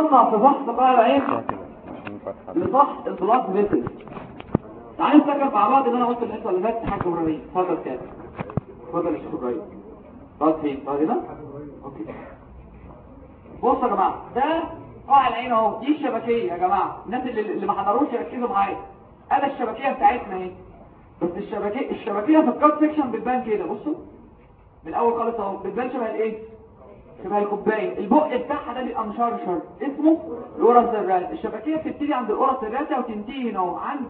بنصنع في فحص قاع العين لفحص ال blood vessel تعالوا نفتكر مع بعض ان أنا قلت الحصة اللي فاتت حاجة إبراهيم اتفضل كده اتفضل يا شيخ إبراهيم. خلاص فين؟ خلاص كده okay. بصوا يا جماعة ده قاع العين أهو. دي الشبكية يا جماعة. الناس اللي, اللي ما حضروش يركزوا معايا. ادي الشبكية بتاعتنا أهي. بس الشبكيه الشبكية في ال cut section بتبان كده. بصوا. من الأول خالص أهو. بتبان شبه الإيه؟ شبه الكوبايه البق بتاعها ده بيبقى مشرشر اسمه ال ora serrata الشبكية بتبتدي عند ال ora serrata وتنتهي هنا عند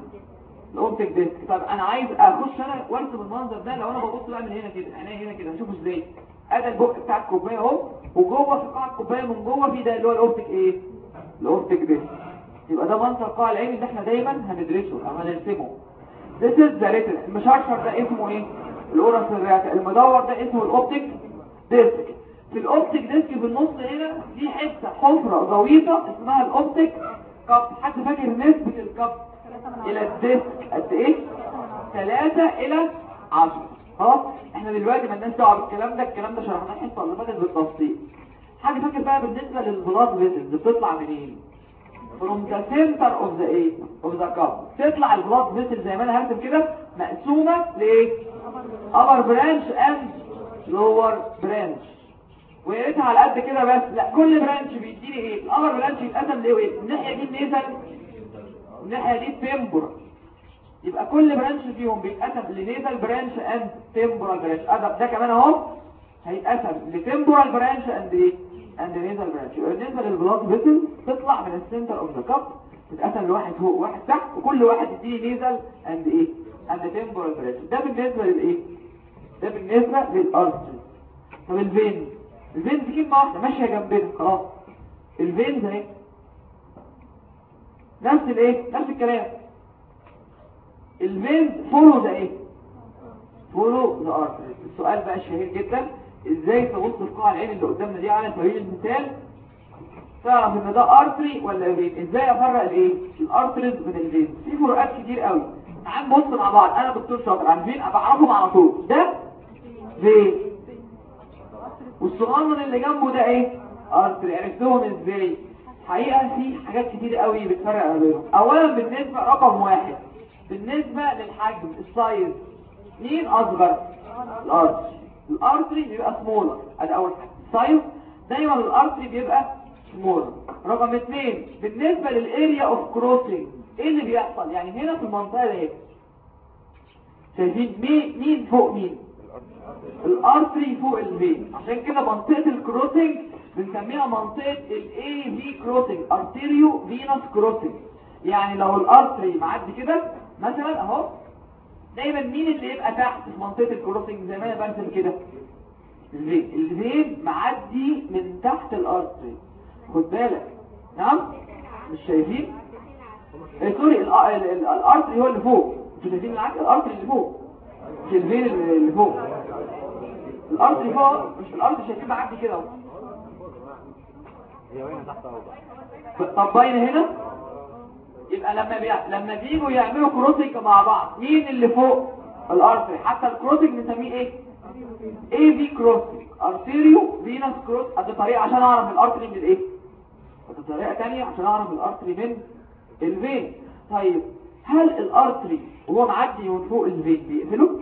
ال optic disc. طب أنا عايز أخش أنا وارسم المنظر ده لو أنا ببص بقى من هنا كده. عينيا هنا كده. هشوفه إزاي. أدي البق بتاع الكوباية أهو. وجوه في قاع الكوباية من جوه في ده اللي هو ال optic إيه؟ ال optic disc. يبقى ده منظر قاع العين اللي إحنا دايما هندرسه أو هنرسمه. This is the retina المشرشر ده اسمه إيه؟ ال ora serrata المدور ده اسمه ال optic disc. في ال optic disc في النص هنا في حتة حفرة غويطة اسمها ال optic. cup حد فاكر نسبة ال cup إلى ال disc قد إيه؟ 3 إلى 10 خلاص؟ إحنا دلوقتي مالناش دعوة بالكلام ده الكلام ده شرحناه الحصه اللي فاتت بالتفصيل. حاجة فاكر بقى بالنسبة لل blood vessels بتطلع منين؟ From the center of the إيه of the cup. تطلع ال blood vessel زي ما أنا هرسم كده مقسومة لايه upper branch and lower branch. وقيتها على قد كده بس. لا كل branch بيديني إيه؟ ال upper branch يتقسم وإيه؟ الناحيه دي ال nasal والناحيه دي ال temporal يبقى كل branch فيهم بيتقسم ل nasal branch and temporal branch. ادب ده كمان أهو. هيتقسم ل temporal branch and إيه؟ and nasal branch. يبقى بالنسبة لل blood vessel تطلع من ال center of the cup تتقسم لواحد فوق وواحد تحت وكل واحد يديني nasal and إيه؟ and temporal branch. ده بالنسبة للإيه؟ ده بالنسبة لل artery طب ال vein ال vein دي كلمه واحدة ماشية جنبنا خلاص. ال vein ده اهي. نفس الايه؟ نفس الكلام. ال vein follow ده إيه؟ follow the artery السؤال بقى الشهير جدا. إزاي تبص في قاع العين اللي قدامنا دي على سبيل المثال؟ تعرف إن ده artery ولا vein إزاي أفرق الإيه؟ ال arteries من ال vein في فروقات كتير قوي. تعال نبص مع بعض. أنا دكتور شاطر. عن vein بعرفهم على طول. ده vein والصغنن اللي جنبه ده إيه؟ artery عرفتهم إزاي؟ حقيقة في حاجات كتير قوي بتفرق ما بينهم. اولا بالنسبة رقم واحد. بالنسبة للحجم ال size. مين أصغر؟ ال artery ال artery بيبقى سمولر ادي أول حاجة. ال size دايما ال artery بيبقى سمولر رقم اثنين بالنسبة لل area of crossing إيه اللي بيحصل؟ يعني هنا في المنطقة دي شايفين مين؟ مين فوق مين؟ ال artery فوق ال vein عشان كده منطقة ال crossing بنسميها منطقة ال AV crossing arteriovenous crossing يعني لو ال artery معدي كده مثلا أهو دايما مين اللي يبقى تحت في منطقة ال crossing؟ زي ما أنا برسم كده. ال vein ال vein معدي من تحت ال artery خد بالك. نعم؟ مش شايفين؟ إيه sorry ال artery هو اللي فوق. أنتوا شايفين العكس؟ ال artery اللي فوق. ال vein اللي فوق ال artery اللي فوق مش ال artery شايفين معدي كده أهو. طب باين هنا؟ يبقى لما بي... لما بييجوا يعملوا crossing مع بعض مين اللي فوق ال artery؟ حتى ال crossing نسميه إيه؟ AV crossing arteriovenous cross أدي طريقة عشان أعرف ال artery من الايه أدي طريقة ثانية عشان أعرف ال artery من ال vein. طيب هل ال artery وهو معدي من فوق ال vein بيقفله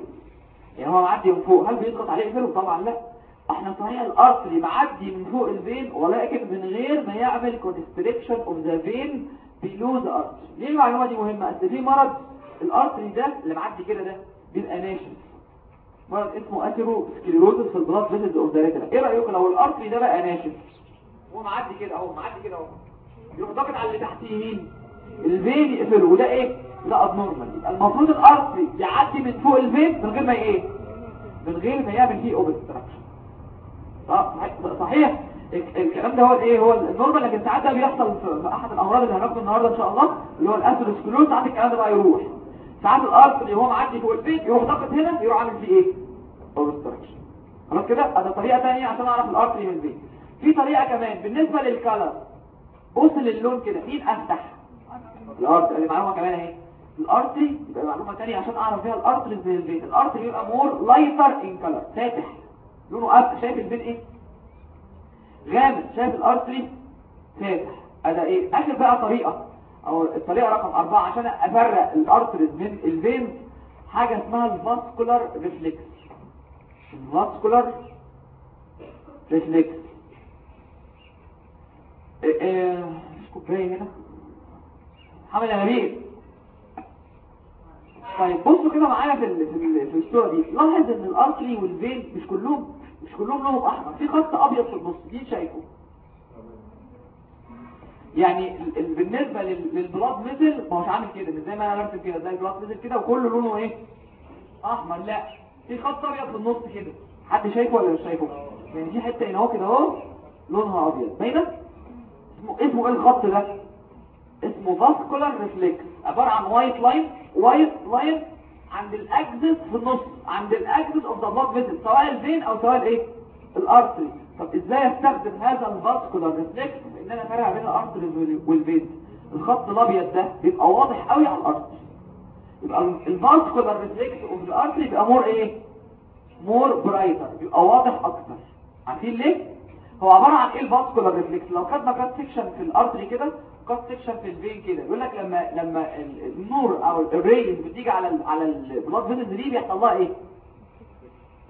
يعني هو معدي من فوق. هل بيضغط عليه يقفله طبعا لا. إحنا صحيح ال artery معدي من فوق ال vein ولكن من غير ما يعمل constriction of the vein below the artery ليه المعلومة دي مهمة؟ أصل في مرض ال artery ده اللي معدي كده ده بيبقى ناشف. مرض اسمه atherosclerosis في ال blood vessels of the إيه رأيكم لو ال artery ده بقى ناشف؟ هو معدي كده أهو معدي كده أهو. يروح ضاغط على اللي تحت مين ال vein يقفله. وده إيه؟ ده abnormal يبقى المفروض ال artery يعدي من فوق ال vein من غير ما إيه؟ من غير ما يعمل فيه obstruction صحيح؟ الكلام ده هو الايه هو ال normal لكن ساعات ده بيحصل في أحد الأمراض اللي هناخده النهارده إن شاء الله اللي هو ال atherosclerosis ساعات الكلام ده بقى يروح. ساعات ال artery وهو معدي فوق ال vein يروح ضاغط هنا يروح عامل فيه إيه؟ obstruction خلاص كده؟ ده طريقة ثانية عشان أعرف ال artery من ال vein في طريقة كمان. بالنسبة لل color بص للون كده مين أفتح؟ ال artery اللي معلومه كمان اهي ال artery يبقى معلومة ثانية عشان أعرف بيها ال artery من ال vein ال artery يبقى more lighter in color فاتح. لونه ابيض شايف ال vein إيه؟ غامق شايف ال artery فاتح. هذا إيه؟ آخر بقى طريقة أو الطريقة رقم أربعة عشان أفرق ال arteries من ال vein حاجة اسمها ال vascular reflex ال vascular reflex إيه إيه كوباية هنا؟ حمل نبيل طيب بصوا كده معايا في في في الصورة دي. لاحظ إن ال artery وال vein مش كلهم مش كلهم لونهم أحمر. في خط أبيض في النص دي شايفه. يعني بالنسبة لل blood vessel ما هوش عامل كده مش زي ما أنا رسمت كده زي ال blood vessel كده وكله لونه إيه؟ أحمر. لا في خط أبيض في النص كده. حد شايفه ولا مش شايفه؟ يعني في حتة هنا أهو كده أهو لونها أبيض. باينة؟ اسمه إيه الخط ده؟ اسمه vascular reflex عبارة عن white line white line عند ال axis في النص عند ال axis of the blood vessel سواء ال vein أو سواء الإيه؟ ال artery طب إزاي أستخدم هذا ال vascular reflex ان أنا افرق بين ال artery وال vein. الخط الأبيض ده بيبقى واضح قوي على ال artery يبقى ال vascular reflex of ال artery بيبقى more إيه؟ more brighter بيبقى واضح أكتر. عارفين ليه؟ هو عبارة عن إيه ال vascular reflex لو خدنا cut section في ال artery كده cut section في ال vein كده. يقول لك لما لما النور أو ال rays بتيجي على على ال blood vessels دي بيحصل لها إيه؟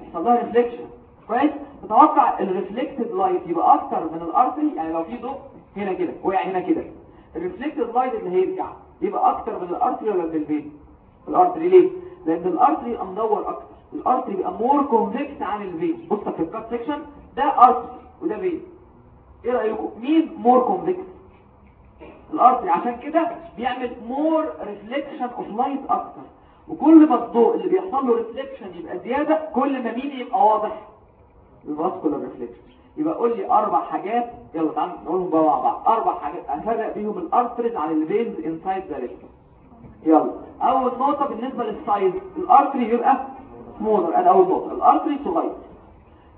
بيحصل لها reflection كويس؟ تتوقع ال reflected light يبقى أكتر من ال artery يعني لو في ضوء هنا كده وقع هنا كده. ال reflected light اللي هيرجع يبقى أكتر من ال artery ولا من ال vein ال artery ليه؟ لأن ال artery مدور أكتر. ال artery بيبقى more convex عن ال vein بص في ال cut section ده artery وده vein إيه رأيكم؟ مين more convex ال artery عشان كده بيعمل more reflection of light أكتر وكل ما الضوء اللي بيحصل له reflection يبقى زيادة كل ما مين يبقى واضح؟ ال vascular reflection يبقى قول لي أربع حاجات يلا تعالوا نقولهم بقى مع بعض. أربع حاجات افرق بيهم ال arteries عن ال veins inside the يلا. أول نقطة بالنسبة لل size ال artery بيبقى smaller ادي أول نقطة. ال artery صغير.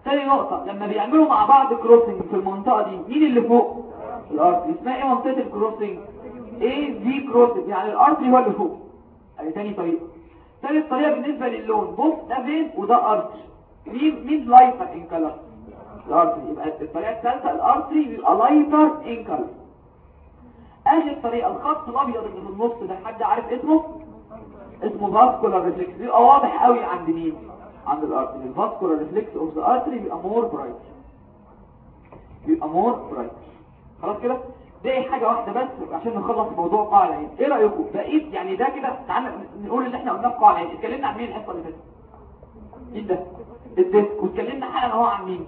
ثاني نقطة لما بيعملوا مع بعض crossing في المنطقة دي مين اللي فوق؟ ال artery اسمها إيه منطقة ال crossing؟ A-V crossing يعني ال artery هو اللي فوق. ادي ثاني طريقه ثالث طريقة بالنسبة للون. بص ده فين؟ وده artery مين مين lighter in color ال artery يبقى الطريقة الثالثة ال artery بيبقى lighter in color آخر طريقة الخط الأبيض اللي في النص ده حد عارف اسمه؟ اسمه vascular reflex بيبقى واضح قوي عند مين؟ عند ال artery ال vascular reflex of the artery بيبقى more bright بيبقى more bright خلاص كده؟ دي حاجة واحدة بس عشان نخلص موضوع قاع العين إيه رأيكم؟ بقيت يعني ده كده تعالى نقول اللي إحنا قلناه في قاع العين اتكلمنا عن مين الحصة اللي فاتت؟ مين ده؟ ال disc. واتكلمنا حالا اهو عن مين؟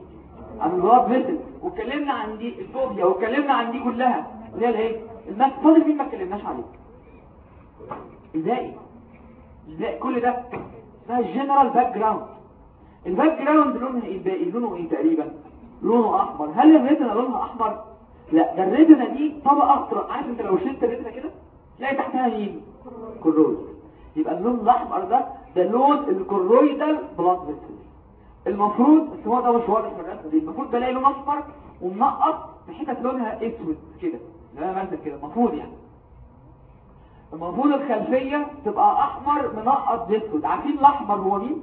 عن ال blood vessel واتكلمنا عن دي ال fovea واتكلمنا عن دي كلها. اللي هي الإيه؟ الماس فاضل مين ما اتكلمناش عليه؟ إزاي إزاي كل ده اسمها ال general background ال background لونها إيه؟ لونه إيه تقريبا؟ لونه أحمر. هل ال retina لونها أحمر؟ لا ده ال retina دي طبقة اخضر عارف أنت لو شلت ال retina كده؟ تلاقي تحتها مين choroid يبقى اللون الأحمر ده ده لون ال choroidal blood vessel المفروض بس هو ده مش واضح في الرسمة دي. المفروض بلاقي لون اصفر ومنقط في حتت لونها أسود كده. ما مثلا كده. المفروض يعني. المفروض الخلفية تبقى أحمر منقط بأسود. عارفين الأحمر هو مين؟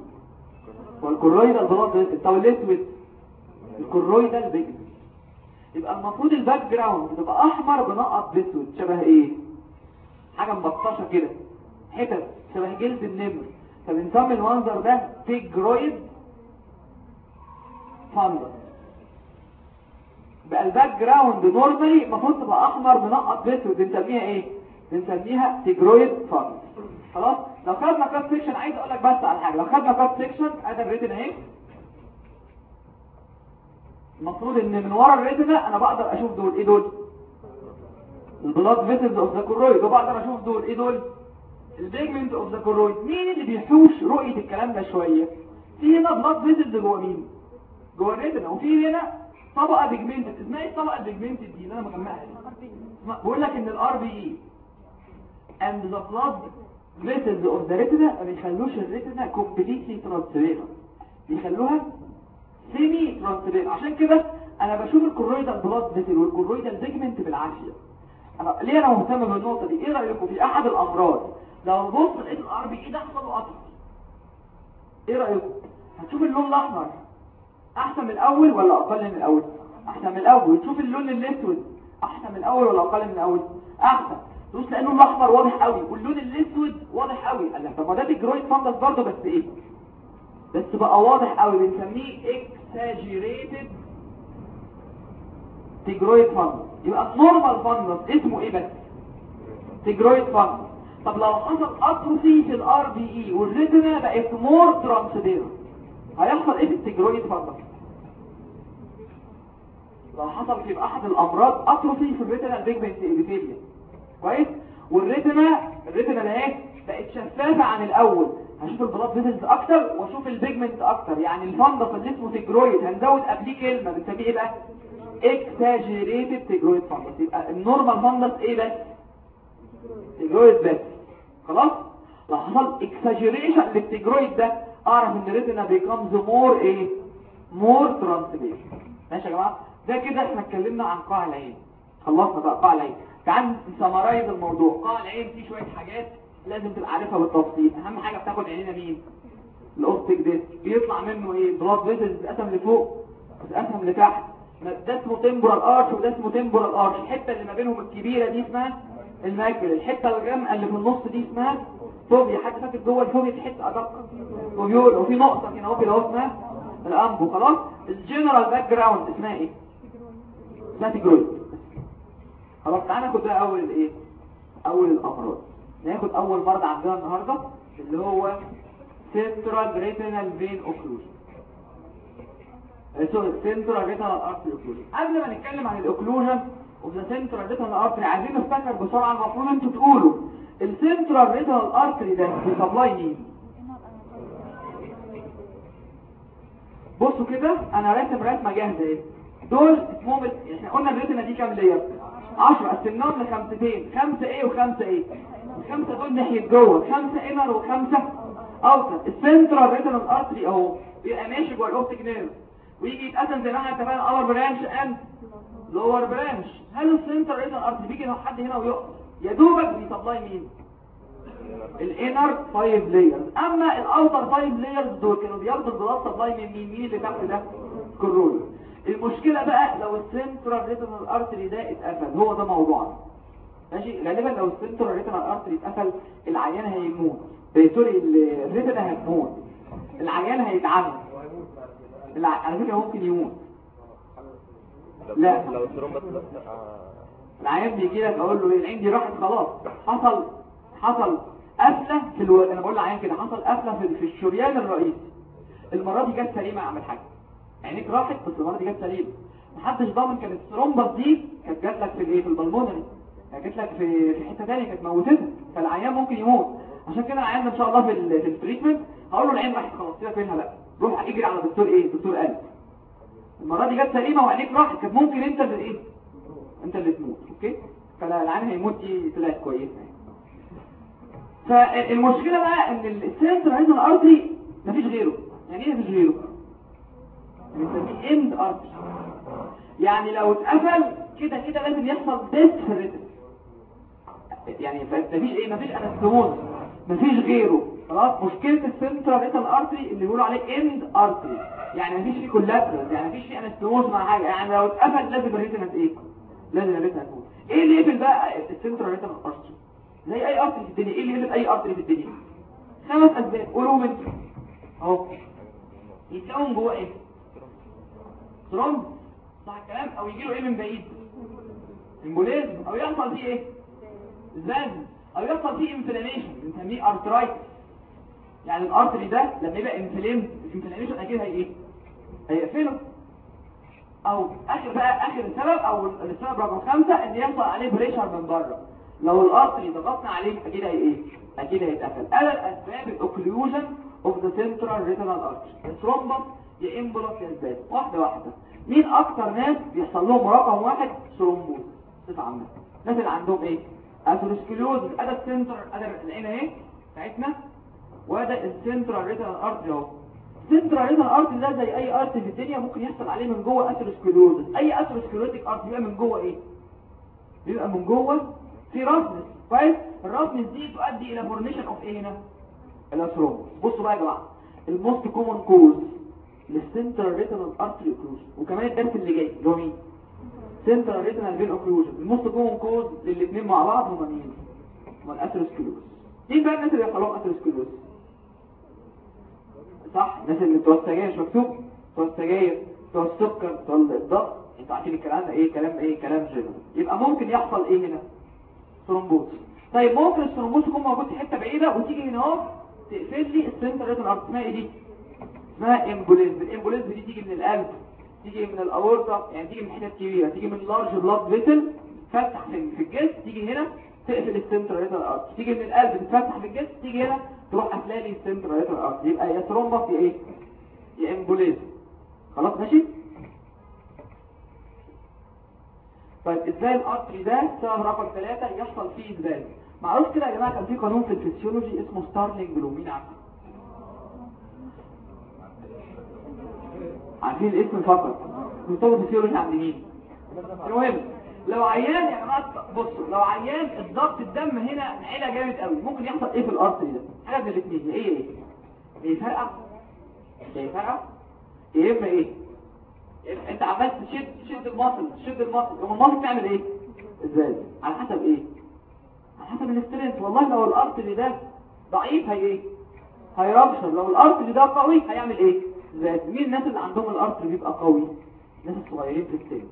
هو ال choroidal blood vessel طب الأسود؟ ال choroidal pigment يبقى المفروض ال background تبقى أحمر بنقط بأسود شبه إيه؟ حاجة مبطشة كده حتت شبه جلد النمر. فبنسمي المنظر ده tigroid fundus بقى ال background normally المفروض تبقى أحمر منقط بأسود بنسميها إيه؟ بنسميها tigroid fundus خلاص؟ لو خدنا cut section عايز أقول لك بس على حاجة. لو خدنا cut section ادي ال retina اهي المفروض إن من ورا ال retina أنا بقدر أشوف دول إيه دول؟ ال blood vessels of the choroid وبقدر أشوف دول إيه دول؟ ال pigment of the choroid مين اللي بيحوش رؤية الكلام ده شوية؟ في هنا blood vessels جوه مين؟ جوه ال retina وفي هنا طبقة pigment اسمها إيه الطبقة ال pigment دي؟ اللي أنا مجمعها بقول لك إن ال RPE and the blood vessels of the retina ما بيخلوش ال retina completely transparent بيخلوها semi-transparent عشان كده أنا بشوف ال choroidal blood vessel وال choroidal pigment بالعافيه أنا ليه أنا مهتم بالنقطة دي؟ إيه رأيكم في أحد الأمراض؟ لو بص لقيت ال RPE ده حصل إيه رأيكم؟ هتشوف اللون الأحمر. أحسن من الأول ولا أقل من الأول؟ أحسن من الأول. تشوف اللون الأسود. أحسن من الأول ولا أقل من الأول؟ أحسن. تبص لأنه الأحمر واضح قوي. واللون الأسود واضح قوي. قال لك طب ما ده tigroid fundus برضه بس إيه؟ بس بقى واضح قوي. بنسميه exaggerated tigroid fundus يبقى ال normal fundus اسمه إيه بس؟ tigroid fundus طب لو حصل atrophy في ال RPE وال retina بقت more transparent هيحصل إيه في ال tigroid fundus لو حصل في أحد الأمراض atrophy في ال retina pigment epithelium كويس؟ وال retina ال retina إيه بقت شفافة عن الأول. هشوف ال blood vessels أكتر وأشوف ال pigment أكتر. يعني ال fundus اللي اسمه tigroid هنزود قبليه كلمة بنسميه إيه بقى؟ exaggerated tigroid fundus يبقى ال normal fundus إيه بس؟ tigroid بس. خلاص؟ لو حصل exaggeration لل tigroid ده أعرف إن ال retina becomes more إيه more transparent ماشي يا جماعة؟ ده كده إحنا اتكلمنا عن قاع العين. خلصنا بقى قاع العين. تعال ن summarize الموضوع. قاع العين فيه شوية حاجات لازم تبقى عارفها بالتفصيل. أهم حاجة بتاخد عينينا مين؟ ال optic disc بيطلع منه إيه؟ blood vessels بتتقسم لفوق بتتقسم لتحت. ده اسمه temporal arch وده اسمه temporal arch الحتة اللي ما بينهم الكبيرة دي اسمها ال macula الحتة الغامقة اللي في النص دي اسمها fovea حد فاكر جوه ال fovea في حتة أدق؟ foveola وفي نقطة هنا أهو كده اسمها ال umbo خلاص؟ ال general background اسمها إيه؟ اسمها tigroid خلاص تعالى ناخد بقى أول الايه أول الأمراض. ناخد أول مرض عندنا النهارده اللي هو central retinal vein occlusion. sorry central retinal artery occlusion. قبل ما نتكلم عن ال occlusion of the central retinal artery عايزين نفتكر بسرعة المفروض أنتوا تقولوا. ال central retinal artery ده بي supply مين؟ بصوا كده أنا راسم رسمة جاهزة إيه دول اسمهم إحنا قلنا ال retina دي كام layer 10 قسمناهم لخمستين. خمسة إيه وخمسة إيه الخمسه دول ناحية جوه خمسة inner وخمسة outer. ال central retinal artery أهو بيبقى ماشي جوه ال optic nerve. ويجي يتقسم زي ما إحنا اتفقنا upper branch and lower branch هل ال central retinal artery بيجي حد هنا ويقف؟ يا دوبك بي supply مين؟ ال inner 5 layers أما ال outer 5 layers دول كانوا بياخدوا ال blood supply من مين؟ مين اللي تحت ده؟ كرول المشكلة بقى لو ال central retinal artery ده اتقفل. هو ده موضوعنا. ماشي؟ غالبا لو ال central retinal artery اتقفل العيان هيموت. sorry ال- ال retina هتموت العيان هيتعمى. على فكرة ممكن يموت. لا. لو ال thrombus. العيان بيجي لك أقول له إيه؟ العين دي راحت خلاص. حصل حصل قفلة في ألو... أنا بقول للعيان كده حصل قفلة في, في الشريان الرئيسي. المرة دي جت سليمة يا عم الحاج. عينيك راحت بس المرة دي جت سليمة. محدش ضامن كانت ال thrombus دي كانت جات لك في الايه في ال pulmonary كانت جات لك في في حتة ثانية كانت موتتك فالعيان ممكن يموت. عشان كده العيان إن شاء الله في ال... في ال treatment هقول له العين راحت خلاص سيبك منها بقى. روح اجري على دكتور إيه؟ دكتور قلب. المرة دي جت سليمة وعينيك راحت كانت ممكن أنت اللي إيه؟ أنت اللي تموت okay؟ فالعيان هيموت دي طلعت كويسة يعني. فالمشكلة بقى إن ال central retinal artery مفيش غيره. يعني إيه مفيش غيره؟ بنسميه end artery يعني لو اتقفل كده كده لازم يحصل death في ال retina يعني مفيش إيه مفيش anastomosis مفيش غيره. خلاص؟ مشكلة ال central retinal artery اللي بيقولوا عليه end artery يعني مفيش فيه collaterals يعني مفيش فيه anastomosis مع حاجة. يعني لو اتقفل لازم ال retina إيه؟ لازم ال retina تموت إيه؟ اللي يقفل بقى؟ ال central retinal artery زي أي artery في الدنيا. إيه اللي يقفل أي artery في الدنيا؟ خمس أسباب. قولوا من أهو. يتكون جوه إيه؟ thrombus. صح الكلام؟ أو يجي له إيه من بعيد؟ embolism أو يحصل فيه إيه؟ زن أو يحصل فيه inflammation بنسميه arteritis يعني ال artery ده لما يبقى inflamed ال inflammation أكيد هي إيه؟ هيقفله. أو آخر بقى آخر سبب أو السبب رقم خمسة إن يحصل عليه pressure من بره. لو ال artery ضغطنا عليه أكيد هي إيه؟ أكيد هيتقفل. أنا الأسباب ال occlusion of the central retinal artery ال thrombus يا embolus يا spasm واحدة واحدة. مين أكتر ناس بيحصل لهم رقم واحد؟ thrombosis عامه الناس اللي عندهم إيه؟ atherosclerosis ادى السنتر ادى العين اهي بتاعتنا. وده ال central retinal artery أهو. ال central retinal artery ده زي أي artery في الدنيا ممكن يحصل عليه من جوه atherosclerosis أي atherosclerotic artery بيبقى من جوه إيه؟ بيبقى من جوه في roughness كويس؟ ال roughness دي تؤدي إلى formation of إيه هنا؟ ال thrombus بصوا بقى يا جماعة. ال most common cause لل central artery occlusion وكمان الدرس اللي جاي اللي هو مين؟ central retinal vein occlusion. ال most common cause للاثنين مع بعض هما مين؟ هما ال atherosclerosis مين بقى الناس اللي بيحصل لهم atherosclerosis صح الناس اللي بتوع السجاير مش مكتوب بتوع السجاير بتوع السكر بتوع الضغط. أنتوا عارفين الكلام ده؟ إيه كلام؟ إيه كلام جنرال يبقى ممكن يحصل إيه هنا؟ thrombosis. طيب ممكن ال thrombosis يكون موجود في حتة بعيدة وتيجي هنا اهو تقفل لي ال central retinal اسمها إيه دي؟ اسمها embolism ال embolism دي تيجي من القلب. تيجي من الأورطة يعني تيجي من حتت كبيره تيجي من large blood vessel تفتح في الجسم تيجي هنا تقفل ال central artery تيجي من القلب تتفتح في الجسم تيجي هنا تروح لي ال central artery يبقى يا thrombus يا إيه؟ يا embolism خلاص ماشي؟ طيب إزاي ال artery ده؟ سبب رقم ثلاثة يحصل فيه إزاي معروف كده يا جماعة كان في قانون في الفسيولوجي اسمه Starling law مين عارفه عارفين الاسم فقط. بيطلب الفسيولوجي عند مين المهم لو عيان يا جماعة بصوا لو عيان الضغط الدم هنا علا جامد قوي. ممكن يحصل إيه في الارتري ده؟ حاجة من الاثنين إيه؟ إيه؟ فرقه إيه فرقه يا اما إيه أنت عمال تشد تشد المصل تشد المصل يوم المصل تعمل إيه؟ إزاي؟ على حسب إيه؟ على حسب الاسترنت والله لو الارتري ده ضعيف هي إيه؟ هي rupture. لو ال artery ده قوي هيعمل إيه؟ مين الناس اللي عندهم ال artery بيبقى قوي الناس الصغيرين في السن.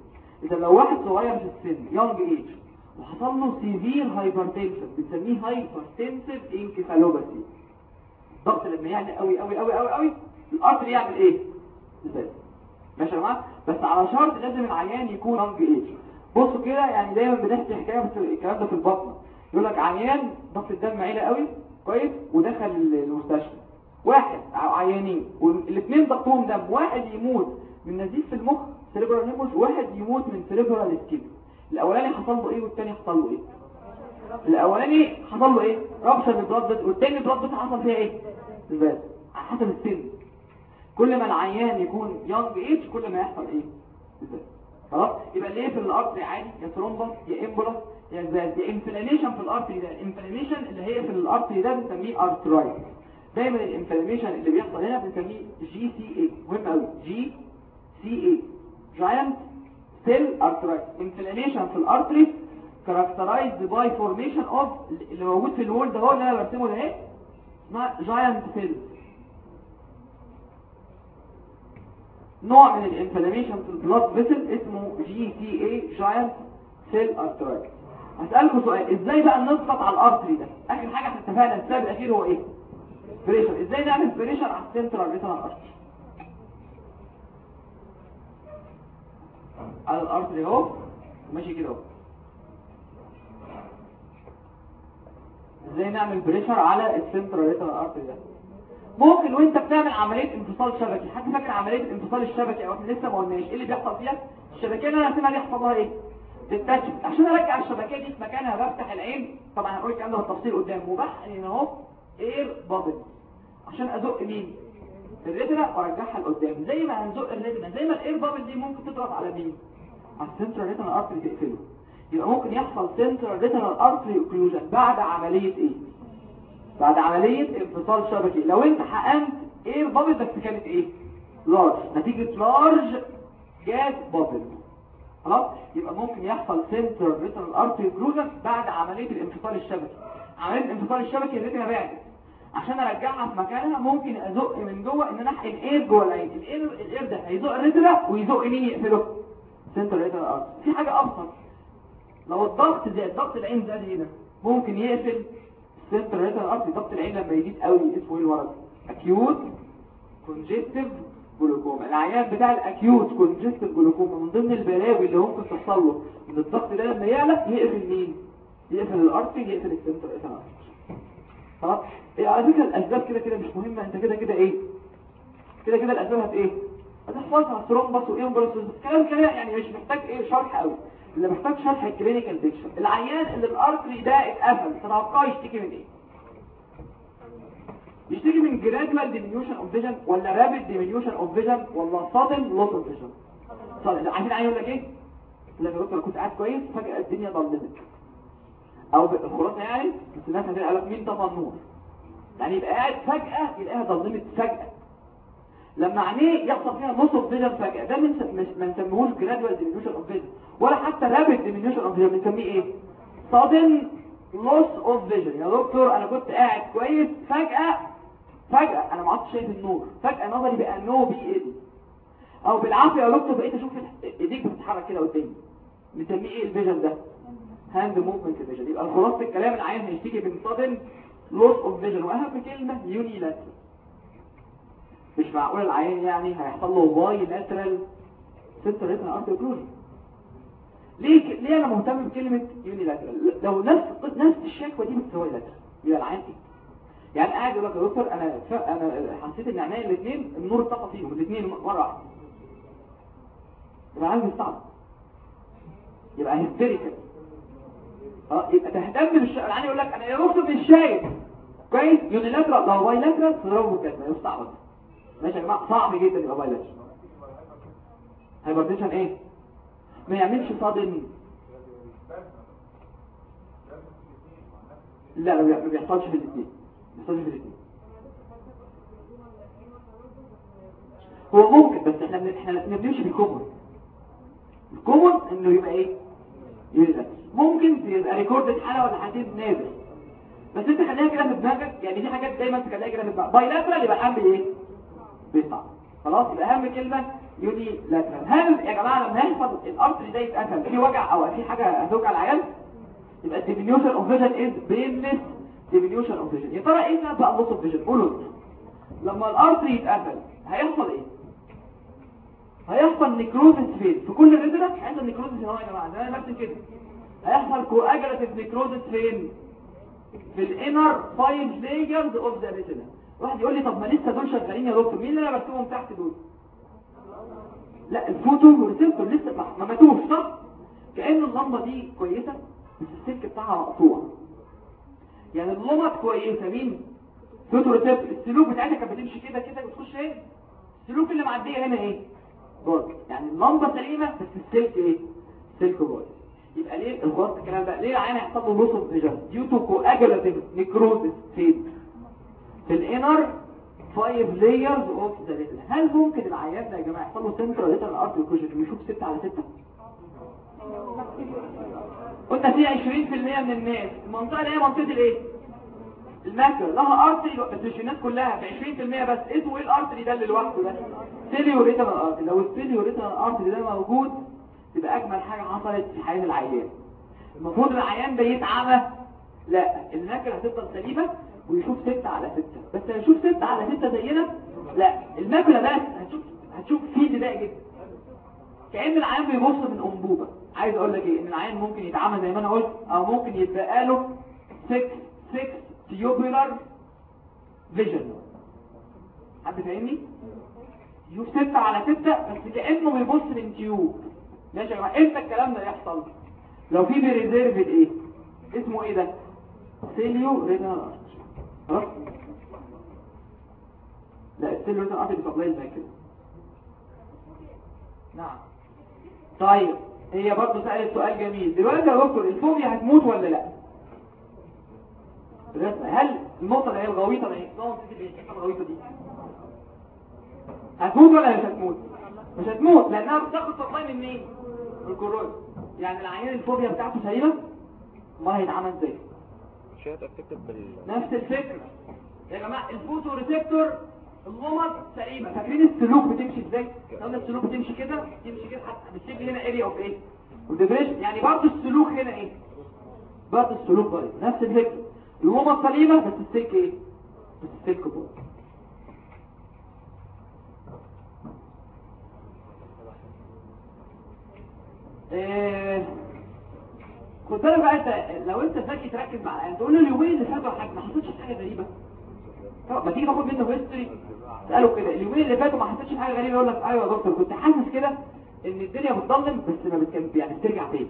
إذا لو واحد صغير في السن young age وحصل له severe hypertension بنسميه hypertensive encephalopathy الضغط لما يعلى قوي قوي قوي قوي قوي. ال artery يعمل إيه؟ إزاي؟ ماشي يا جماعة؟ بس على شرط لازم العيان يكون young age بصوا كده يعني دايما بنحكي حكايه بس الكلام ده في الباطنة. يقول لك عيان ضغط الدم عالي قوي كويس ودخل المستشفى. واحد عيانين والاثنين ضغطهم دم واحد يموت من نزيف في المخ cerebral hemorrhage واحد يموت من cerebral ischemia الأولاني حصل له إيه والثاني حصل له إيه؟ الأولاني حصل له إيه؟ rupture بال blood والثاني ال blood حصل فيها إيه؟ spasm على حسب السن. كل ما العيان يكون young age كل ما يحصل إيه؟ spasm خلاص؟ يبقى اللي في ال artery عادي يا thrombus يا embolus يا زاد يا inflammation في ال artery ده ال inflammation اللي هي في ال artery ده بنسميه arteritis دايما ال inflammation اللي بيحصل هنا بنسميه GCA مهم قوي GCA giant cell arteritis. Inflammation في ال artery characterized by formation of اللي موجود في ال wall ده هو اللي أنا برسمه ده اهي اسمها giant cell. نوع من ال inflammation في ال blood vessel اسمه GCA giant cell arteritis. هسألكم سؤال إزاي بقى نضغط على ال artery ده؟ آخر حاجة إحنا اتفقنا السبب الأخير هو إيه؟ pressure إزاي نعمل pressure على ال central retinal artery على ال artery أهو. ماشي كده أهو. إزاي نعمل pressure على ال central retinal artery ده؟ ممكن وأنت بتعمل عملية انفصال شبكي. حد فاكر عملية الانفصال الشبكي أو إحنا لسه ما قلناش؟ إيه اللي بيحصل فيها؟ الشبكية اللي أنا هسيبها دي يحصل لها إيه؟ detach عشان أرجع الشبكية دي في مكانها بفتح العين. طبعا هقول الكلام ده بالتفصيل قدام. وبحقن أهو air bubble عشان ازق مين؟ ال retina وارجعها لقدام. زي ما هنزق ال retina زي ما ال air bubble دي ممكن تضغط على مين؟ على ال central retinal artery تقفله يبقى ممكن يحصل central retinal artery occlusion بعد عملية إيه؟ بعد عملية انفصال شبكي. لو أنت حقنت air bubble بس كانت إيه؟ large نتيجة large gas bubble خلاص؟ يبقى ممكن يحصل central retinal artery occlusion بعد عملية الانفصال الشبكي. عملية الانفصال الشبكي ال retina بعدت عشان ارجعها في مكانها ممكن ازق من جوه ان أنا احقن air جوه العين. ال air ال air ده هيزق ال retina ويزق مين يقفله؟ central retinal artery في حاجة أبسط. لو الضغط زاد ضغط العين زاد هنا ممكن يقفل central retinal artery ضغط العين لما يزيد قوي اسمه إيه المرض acute congestive glaucoma العيان بتاع ال acute congestive glaucoma من ضمن البلاوي اللي ممكن تحصل له إن الضغط ده لما يعلى يقفل مين؟ يقفل ال artery يقفل ال central retinal artery خلاص إيه على فكرة الأسباب كده كده مش مهمة أنت كده كده إيه؟ كده كده الأسباب هت إيه؟ هتحفظها thrombus و embolus الكلام كده يعني مش محتاج إيه شرح قوي اللي محتاج شرح ال clinical picture العيان اللي ال artery ده اتقفل تتوقع يشتكي من إيه؟ يشتكي من gradual diminution of vision ولا rapid diminution of vision ولا sudden loss of vision عارفين عيان يقول لك إيه؟ يقول لك يا دكتور كنت قاعد كويس فجأة الدنيا ضلمت أو الخلاصه يعني بس الناس هتقول لك مين ده النور يعني يبقى قاعد فجأة يلاقيها ضلمت فجأة. لما عينيه يحصل فيها loss of vision فجأة ده ما نسميهوش gradual diminution of vision ولا حتى rapid diminution of vision بنسميه إيه؟ sudden loss of vision. يا دكتور أنا كنت قاعد كويس فجأة فجأة أنا ما عدتش شايف النور. فجأة نظري بقى no PL أو بالعافية يا دكتور بقيت أشوف إيديك بتتحرك كده قدامي. بنسميه إيه ال vision ده؟ hand movement vision يبقى خلاصه الكلام العيان هيشتكي من sudden loss of vision. وأهم كلمة unilateral مش معقول العيان يعني هيحصل له bilateral central retinal artery occlusion ليه ليه أنا مهتم بكلمة unilateral لو نفس نفس الشكوى دي بتساوي bilateral يبقى العيان إيه يعني قاعد يقول لك يا دكتور أنا ف... أنا حسيت إن عينيا الاثنين النور اتطفى فيهم الاثنين مرة واحدة. يبقى عايز يستعبط يبقى hysterical آه يبقى تهتم بالش... العيان يقول لك أنا يا دكتور مش شايف كويس unilateral لو bilateral تضربه كده يستعبط ماشي يا جماعة؟ صعب جدا يبقى bilateral hypertension إيه؟ ما يعملش sudden. لا ما بيحصلش في الاثنين ما بيحصلش في الاثنين هو ممكن بس إحنا إحنا بنمشي بال common ال common إنه يبقى إيه؟ يبقى ممكن يبقى record حاله ولا حالتين نازل بس انت خليها كده في دماغك يعني دي حاجات دايما تخليها كده في دماغك. bilateral يبقى أهم إيه بيطلع. خلاص يبقى أهم كلمة unilateral هل يا جماعة لما يحصل ال artery ده يتقفل في وجع أو في حاجة هتوجع العيان يبقى ال diminution of vision is painless diminution of vision يا ترى إيه بقى loss of vision قولوا لما ال artery يتقفل هيحصل إيه؟ هيحصل necrosis فين؟ في كل ال retina هيحصل necrosis هنا يا جماعة ده نفس كده هيحصل coagulative necrosis فين؟ في ال inner five layers of the retina واحد يقول لي طب ما لسه دول شغالين يا دكتور مين اللي أنا برسمهم تحت دول؟ لا ال photoreceptor لسه ما ماتوش صح؟ كأن اللمبة دي كويسة بس السلك بتاعها مقطوع. يعني اللمبة كويسة مين؟ photoreceptor. السلوك بتاعتها كانت بتمشي كده كده وتخش هنا. السلوك اللي معديه هنا إيه؟ باظ يعني اللمبة سليمة بس السلك إيه؟ السلك باظ يبقى ليه الغلط الكلام ده؟ ليه العيان هيحصل له loss of vision due to coagulative necrosis فين في ال inner 5 layers of the retina هل ممكن العيان ده يا جماعة يحصل له central retinal artery occlusion ويشوف 6 على 6 قلنا في 20% من الناس. المنطقة اللي هي منطقة الايه؟ ال macula لها artery بس الناس كلها في 20% بس. اسمه إيه ال artery ده اللي لوحده ده؟ cilioretinal artery لو ال cilioretinal artery ده موجود تبقى أجمل حاجة حصلت في حياة العيان. المفروض العيان ده يتعمى لا ال macula هتفضل سليمة ويشوف 6 على 6 بس هيشوف 6 على 6 زينا لا. ال macula بس هتشوف هتشوف فيه ضيق جدا. كأن العيان بيبص من أنبوبة. عايز أقول لك إيه؟ إن العيان ممكن يتعمى زي ما أنا قلت أو ممكن يتبقى له 6 6 tubular vision حد فاهمني؟ يشوف 6 على 6 بس كأنه بيبص من tube ماشي يا جماعة. إمتى الكلام ده يحصل؟ لو في preserved إيه؟ اسمه إيه ده؟ cilioretinal خلاص لا ال cilioretinal artery بي supply ال macula نعم. طيب هي برضه سألت سؤال جميل. دلوقتي يا دكتور ال fovea هتموت ولا لا؟ هل النقطة اللي هي الغويطة اللي هي الغويطة دي؟ هتموت ولا مش هتموت؟ مش هتموت لأنها بتاخد supply من مين؟ يعني العيان ال fovea بتاعته سليمه ما هيتعمل إزاي؟ مش هي اتاكدت بال نفس الفكرة. يا جماعة ال photoreceptor اللمض سليمه فاكرين السلوك بتمشي إزاي؟ قلنا السلوك بتمشي كده تمشي كده حتى بتسيب هنا area of إيه و depression يعني برضه السلوك هنا إيه برضه السلوك بايظ نفس الفكرة. اللمض سليمه بس السلك إيه بس السلك بايظ إيه، خد بالك بقى أنت لو أنت ذكي تركز مع تقول له اليومين اللي فاتوا حاجة؟ ما حصلش حاجة غريبة. طب ما تيجي تاخد منه history تساله كده اليومين اللي فاتوا ما حصلش حاجة غريبة؟ يقول لك أيوه يا دكتور كنت حاسس كده إن الدنيا بتضلم بس ما بتكمل يعني بترجع تاني.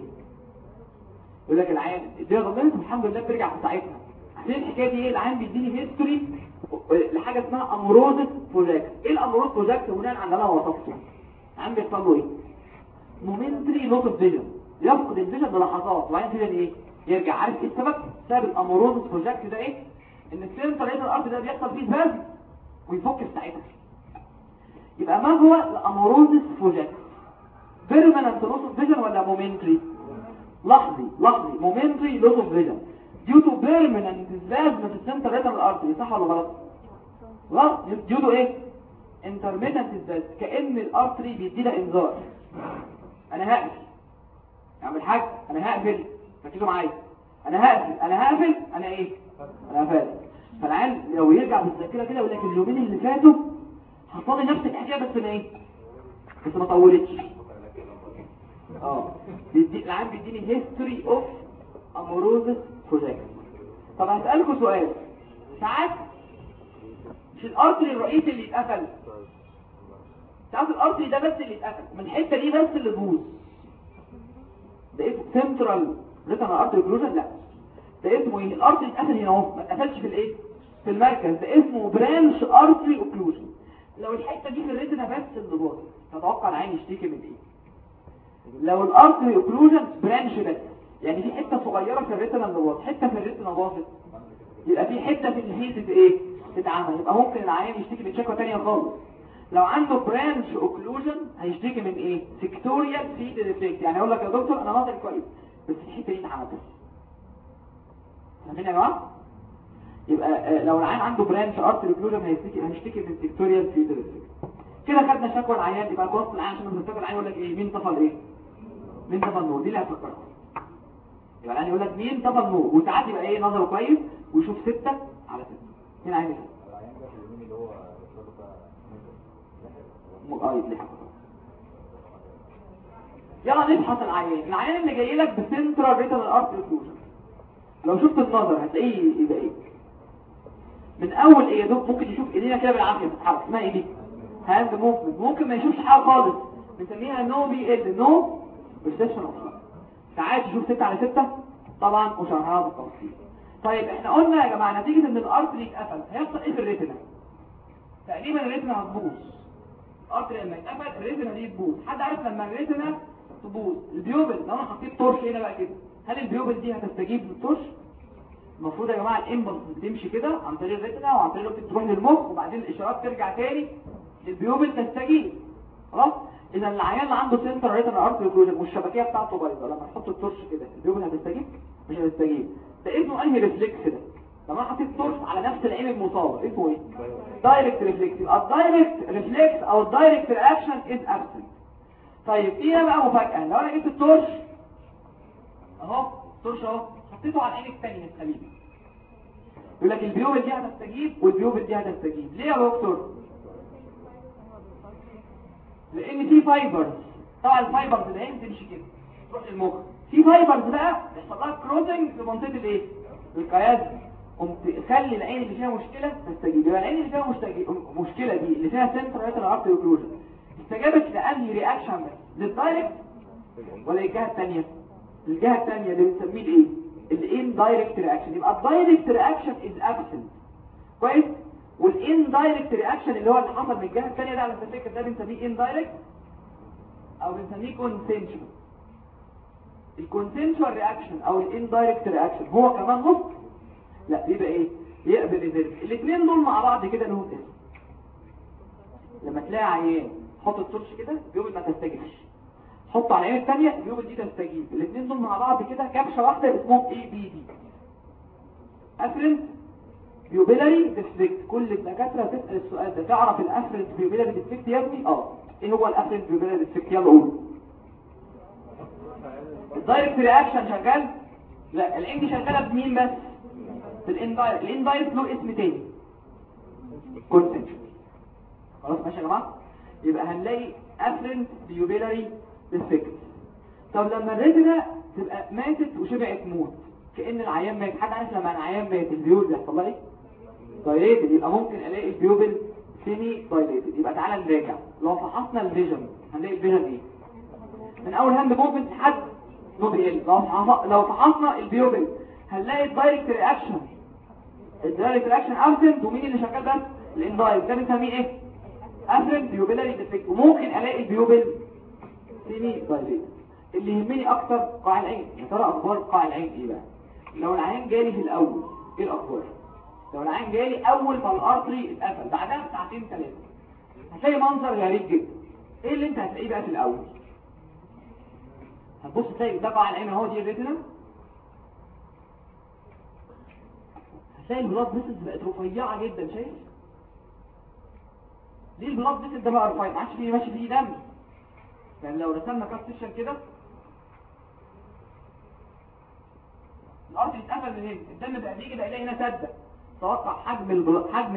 يقول لك العيان الدنيا ضلمت الحمد لله بترجع في ساعتها. عشان الحكاية دي إيه؟ العيان بيديني history لحاجة اسمها amaurosis fugax إيه ال amaurosis fugax بناء على اللي أنا وصفته. العيان بيحصل له إيه؟ momentary loss of vision يفقد ال vision بلحظات. وبعدين vision إيه؟ يرجع. عارف إيه السبب؟ سبب ال amaurosis fugax ده إيه؟ إن ال central retinal artery ده بيحصل فيه spasm ويفك ساعتها. يبقى ما هو ال amaurosis fugax permanent loss of vision ولا momentary لحظي لحظي. momentary loss of vision due to permanent spasm في ال central retinal artery صح ولا غلط؟ غلط due to إيه؟ spasm كأن ال artery بيدينا إنذار. أنا هقفل أعمل حاجة أنا هقفل. ركزوا معايا. أنا هقفل أنا هقفل أنا إيه؟ أنا قفلت فالعيان لو يرجع بالذاكرة كده يقول لك اليومين اللي فاتوا حصل لي نفس الحكاية بس أنا إيه؟ بس ما طولتش. آه. العيان بيديني history of amaurosis fugax طب هسألكوا سؤال. ساعات مش ال artery الرئيسي اللي اتقفل ساعات ال artery ده بس اللي اتقفل من الحته دي بس اللي تبوظ. اسمه central retinal artery occlusion لا. اسمه إيه؟ ال artery اتقفل هنا أهو ما اتقفلش في الإيه؟ في المركز. ده اسمه branch artery occlusion لو الحتة دي في ال retina بس اللي باظت تتوقع العيان يشتكي من إيه؟ لو ال artery occlusion branch بس. يعني في حتة صغيرة في ال retina اللي باظت حتة في ال retina باظت يبقى في حتة في الهيد إيه؟ تتعمي. يبقى ممكن العيان يشتكي من شكوى ثانية خالص. لو عنده branch occlusion هيشتكي من إيه؟ sectorial field defect يعني أقول لك يا دكتور أنا ناطق كويس بس الحته دي اتعمت فاهمين يا جماعة؟ يبقى آه، لو العيان عنده branch artery occlusion هيشتكي هيشتكي من sectorial field defect كده خدنا شكوى العيان يبقى الوسط العيان عشان نفتكر العيان يقول لك إيه؟ مين طفى إيه؟ مين طفى نور؟ دي اللي هتفكرها يبقى العيان يقول لك مين طفى نور؟ وساعات يبقى إيه؟ نظره كويس ويشوف ستة على ستة. مين مقايد لحق يلا نبحث العيان العيان اللي جاي لك ب central artery occlusion لو شفت النظر هتلاقيه إيه من أول إيه دوب ممكن يشوف إيدينا كده بالعافية. بتتحرك اسمها إيه دي hand movement ممكن ما يشوفش حاجة خالص. بنسميها no PL no perception of ساعات يشوف 6 على 6 طبعا وشرحناها بالتفصيل. طيب إحنا قلنا يا جماعة نتيجة إن ال artery اتقفل هيحصل إيه في ال retina؟ تقريبا ال retina هتبوظ. ال artery لما يتقفل ال retina دي تبوظ حد عارف لما ال retina تبوظ؟ ال pupil. لو أنا حطيت torch هنا بقى كده. هل ال pupil دي هتستجيب لل torch المفروض يا جماعة ال impulse بتمشي كده عن طريق ال retina وعن طريق ال optic تروح للمخ وبعدين الإشارات ترجع تاني. لل pupil تستجيب. خلاص؟ إذا العيان اللي عنده central retinal artery occlusion والشبكية بتاعته بايظة لما تحط ال torch كده ال pupil هتستجيب؟ مش هتستجيب. ده اسمه أنهي reflex ده؟ لما أنا حطيت torch على نفس العين المصابه اسمه إيه؟ direct reflex يبقى ال direct reflex أو ال direct reaction is absent طيب إيه بقى مفاجأة؟ لو أنا جبت ال torch اهو ال torch اهو حطيته على العين الثانية السليمه يقول لك ال pupil دي هتستجيب وال pupil دي هتستجيب ليه يا دكتور؟ لأن في fibers طبعا ال fibers ده تمشي كده تروح للمخ. في fibers بقى يحصل لها crossing في منطقة الايه؟ ال chiasma قامت تخلي العين اللي فيها مشكلة تستجيب يبقى العين اللي فيها. مشكلة دي اللي فيها central retinal artery occlusion استجابت لأنهي reaction بس لل direct ولا الجهه الثانية الجهه الثانية اللي بنسميه الايه ال indirect reaction يبقى ال direct reaction is absent كويس؟ وال indirect reaction اللي هو اللي حصل من الجهة الثانية ده على فكره ده بنسميه indirect أو بنسميه consensual ال consensual reaction أو ال indirect reaction هو كمان نص لا بيبقى إيه؟ يبقى preserved الاثنين دول مع بعض كده لهم اسم. لما تلاقي عيان حط ال torch كده بيقول ما تستجيبش. حط على العين الثانية بيقول دي تستجيب. الاثنين دول مع بعض كده كبشة واحدة اسمهم APD afferent pupillary defect كل الدكاترة تسأل السؤال ده. تعرف ال afferent pupillary defect يا ابني؟ آه. إيه هو ال afferent pupillary defect يلا قول. ال direct reaction شغال؟ لا العين دي شغالة بمين بس؟ ال indirect له اسم تاني. consensual خلاص ماشي يا جماعة؟ يبقى هنلاقي afferent pupillary defect طب لما ال retina تبقى ماتت وشبعت موت كأن العيان مات. حد عارف لما العيان مات ال pupil بيحصل لها إيه؟ dilated يبقى ممكن ألاقي ال pupil semi dilated يبقى تعالى نراجع. لو فحصنا ال vision هنلاقي ال vision إيه؟ من أول hand movement لحد no PL لو لو فحصنا ال pupil هنلاقي ال direct reaction ال direct reaction absent ومين اللي شغال بس ال indirect ده بنسميه إيه؟ afferent pupillary defect وممكن ألاقي ال pupil semi dilated اللي يهمني أكتر قاع العين. يا ترى أخبار قاع العين إيه بقى؟ لو العيان جالي في الأول إيه الأخبار؟ لو العيان جالي أول ما ال artery اتقفل. بعدها بساعتين ثلاثة هتلاقي منظر غريب جدا. إيه اللي أنت هتلاقيه بقى في الأول؟ هتبص تلاقي ده طبعا العين أهو دي ال retina. هتلاقي ال blood vessels بقت رفيعة جدا شايف؟ ليه ال blood vessel ده بقى رفيع؟ ما عادش فيه ماشي فيه دم. يعني لو رسمنا cut section كده ال artery اتقفل من هنا الدم بقى بيجي بقى هنا سده توقع حجم البل... حجم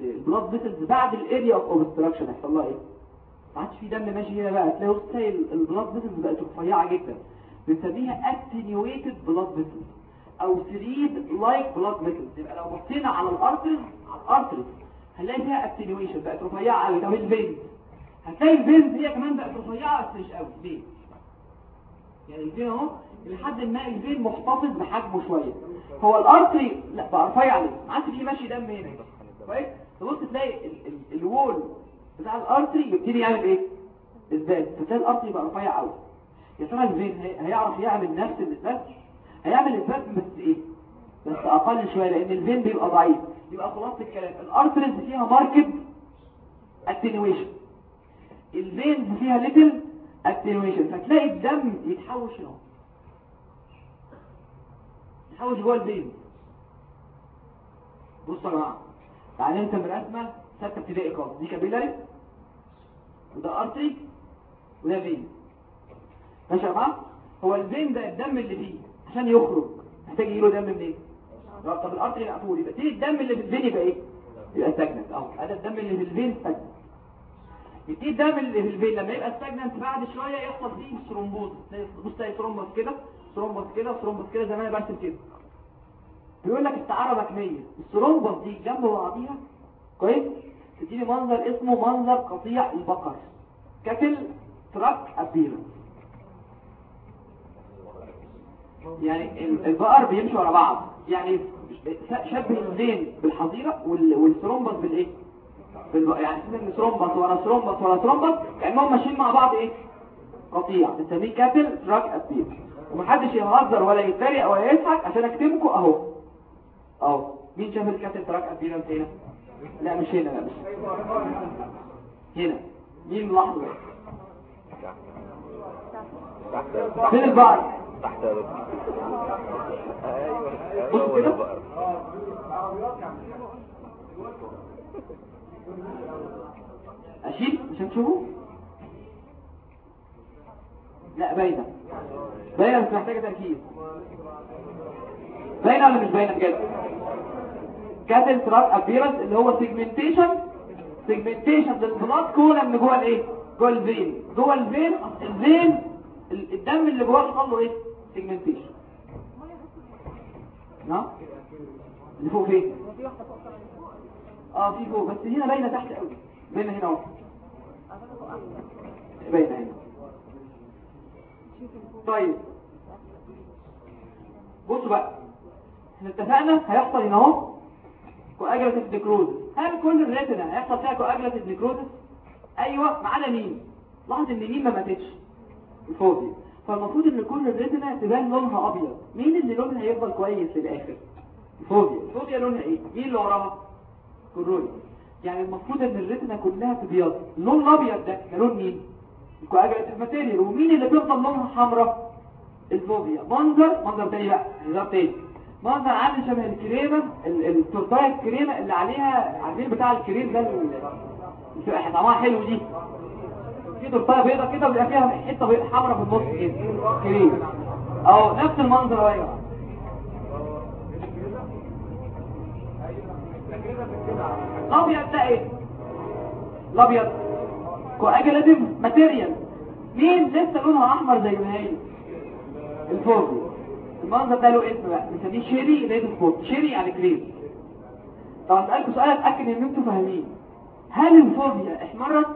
ال blood vessels بعد ال area of obstruction هيحصل لها إيه؟ ما عادش في دم ماشي هنا بقى. تلاقي ال blood vessels بقت رفيعة جدا. بنسميها attenuated blood vessels أو thread like blood vessels يبقى لو بصينا على ال arteries على ال arteries هنلاقي فيها attenuation بقت رفيعة قوي طب ال veins هتلاقي ال veins هي كمان بقت رفيعة بس مش قوي ليه يعني ال vein اهو لحد ما ال vein محتفظ بحجمه شوية. هو ال artery لا بقى رفيع ليه؟ ما عادش فيه ماشي دم هنا. كويس؟ تبص تلاقي ال- ال- ال wall بتاع ال artery يبتدي يعمل إيه؟ إزاي فتلاقي ال artery بقى رفيع قوي يا ترى ال vein هي- هيعرف يعمل نفس ال spasm هيعمل spasm بس إيه؟ بس أقل شوية لأن ال vein بيبقى ضعيف. يبقى خلاص الكلام. ال arteries فيها marked attenuation ال veins فيها little attenuation فتلاقي الدم يتحوش هنا. يتحوش جوه ال vein بصوا يا جماعة. تعالى انت برسمه ستة ابتدائي خالص. دي capillary وده artery وده vein ماشي يا جماعة؟ هو ال vein ده الدم اللي فيه. عشان يخرج. محتاج يجيله دم منين؟ طب ال artery مقفول يبقى تيجي الدم اللي في ال vein يبقى إيه؟ يبقى stagnant أهو هذا الدم اللي في ال vein stagnant يبتدي الدم اللي في ال vein لما يبقى stagnant بعد شوية يحصل فيه thrombosis بص تلاقي thrombus كده thrombus كده thrombus كده زي ما أنا برسم كده. بيقول لك استعاره مكنيه ال thrombus دي جنب بعضيها. كويس؟ تديني منظر اسمه منظر قطيع البقر. cattle track appearance يعني ال- البقر بيمشي ورا بعض. يعني شبه ال vein بالحظيرة وال- وال thrombus بالإيه. يعني اسمه thrombus ورا thrombus ورا thrombus كأنهم ماشيين مع بعض إيه؟ قطيع. بنسميه cattle track appearance ومحدش يهزر ولا يتريق ولا يضحك عشان اكتبكم أهو. أهو. مين شاف ال cattle track appearance هنا؟ لا مش هنا لا مش هنا. مين ملاحظه؟ تحت. فين البقر؟ تحت يا أيوه أيوه اشيل عشان تشوفوا لا باينة. باينة بس محتاجة تركيز. باينة ولا مش باينة بجد؟ cattle track appearance اللي هو segmentation segmentation لل blood column من جوه الإيه؟ جوه ال vein. جوه ال vein ال vein ال- الدم اللي جواه حصل له إيه؟ segmentation نعم؟ اللي فوق فين؟ آه في فوق. بس هنا باينة تحت قوي. باينة هنا أهو. باينة هنا. طيب. بصوا بقى. إحنا اتفقنا هيحصل هنا أهو coagulative necrosis هل كل ال retina هيحصل فيها coagulative necrosis أيوه. ما عدا مين لاحظ إن مين ما ماتتش. ال fovea فالمفروض إن كل ال retina تبان لونها أبيض. مين اللي لونها هيفضل كويس للاخر ال fovea ال fovea لونها إيه؟ مين اللي وراها؟ كورونا. يعني المفروض إن ال retina كلها تبيض. اللون الأبيض ده لون مين؟ ال coagulative material ومين اللي تفضل لونها حمراء؟ ال fovea. منظر؟ منظر تاني بقى. منظر تاني. منظر عامل شبه الكريمة ال- التورتايه الكريمة اللي عليها عارفين بتاع الكريز ده اللي بتبقى طعمها حلو دي. في تورتايه بيضه كده بيبقى فيها حتة حمراء في النص كده. كريز. اهو نفس المنظر اهو جماعة. الأبيض ده إيه؟ الأبيض. coagulative material مين؟ لسه لونها أحمر زي ما هي. ال fovea المنظر ده له اسم بقى. بنسميه cherry red spot cherry يعني كريز. طب أسألكم سؤال أتأكد إن أنتوا فاهمين. هل ال fovea احمرت؟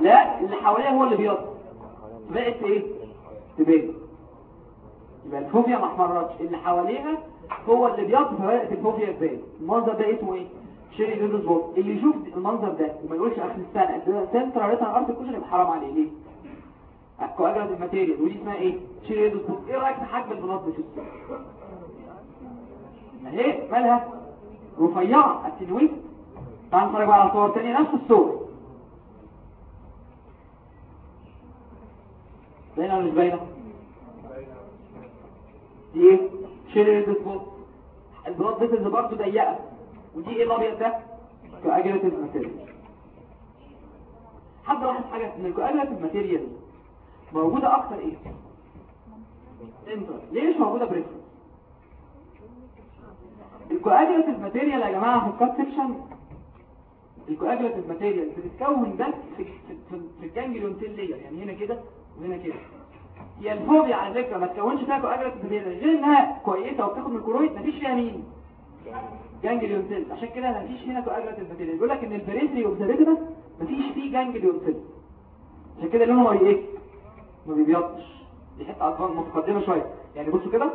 لا اللي حواليها هو اللي بيض بقت إيه؟ تبين يبقى ال fovea ما احمرتش. اللي حواليها هو اللي بيض فبدات ال fovea تبين المنظر ده اسمه إيه؟ cherry red spot اللي يشوف المنظر ده وما يقولش آخر السنة ده central retinal artery occlusion يبقى حرام عليه. ليه؟ coagulative material. ودي اسمها إيه؟ cherry red spot إيه رأيك في حجم ال blood vessels ما هي مالها؟ رفيعة. attenuated. تعال نتفرج بقى على صور تانية نفس الصور. باينة ولا مش باينة؟ دي إيه؟ cherry spot ال blood vessels برضه ضيقة ودي إيه الأبيض ده؟ coagulative material حد لاحظ حاجة إن ال coagulative material موجودة أكتر إيه؟ center ليه مش موجودة periphery؟ ال coagulative material يا جماعة في ال cut section ال coagulative material بتتكون في في ال ganglion cell layer يعني هنا كده وهنا كده. هي ال fovea على فكرة ما تكونش فيها coagulative material غير إنها كويسة وبتاخد من ال choroid مفيش فيها مين؟ ganglion cell عشان كده مفيش هنا coagulative material يقول لك إن ال periphery of the retina مفيش فيه ganglion cell عشان كده لونه إيه؟ ما بيبيضش. دي حتة أصلا متقدمة شوية. يعني بصوا كده.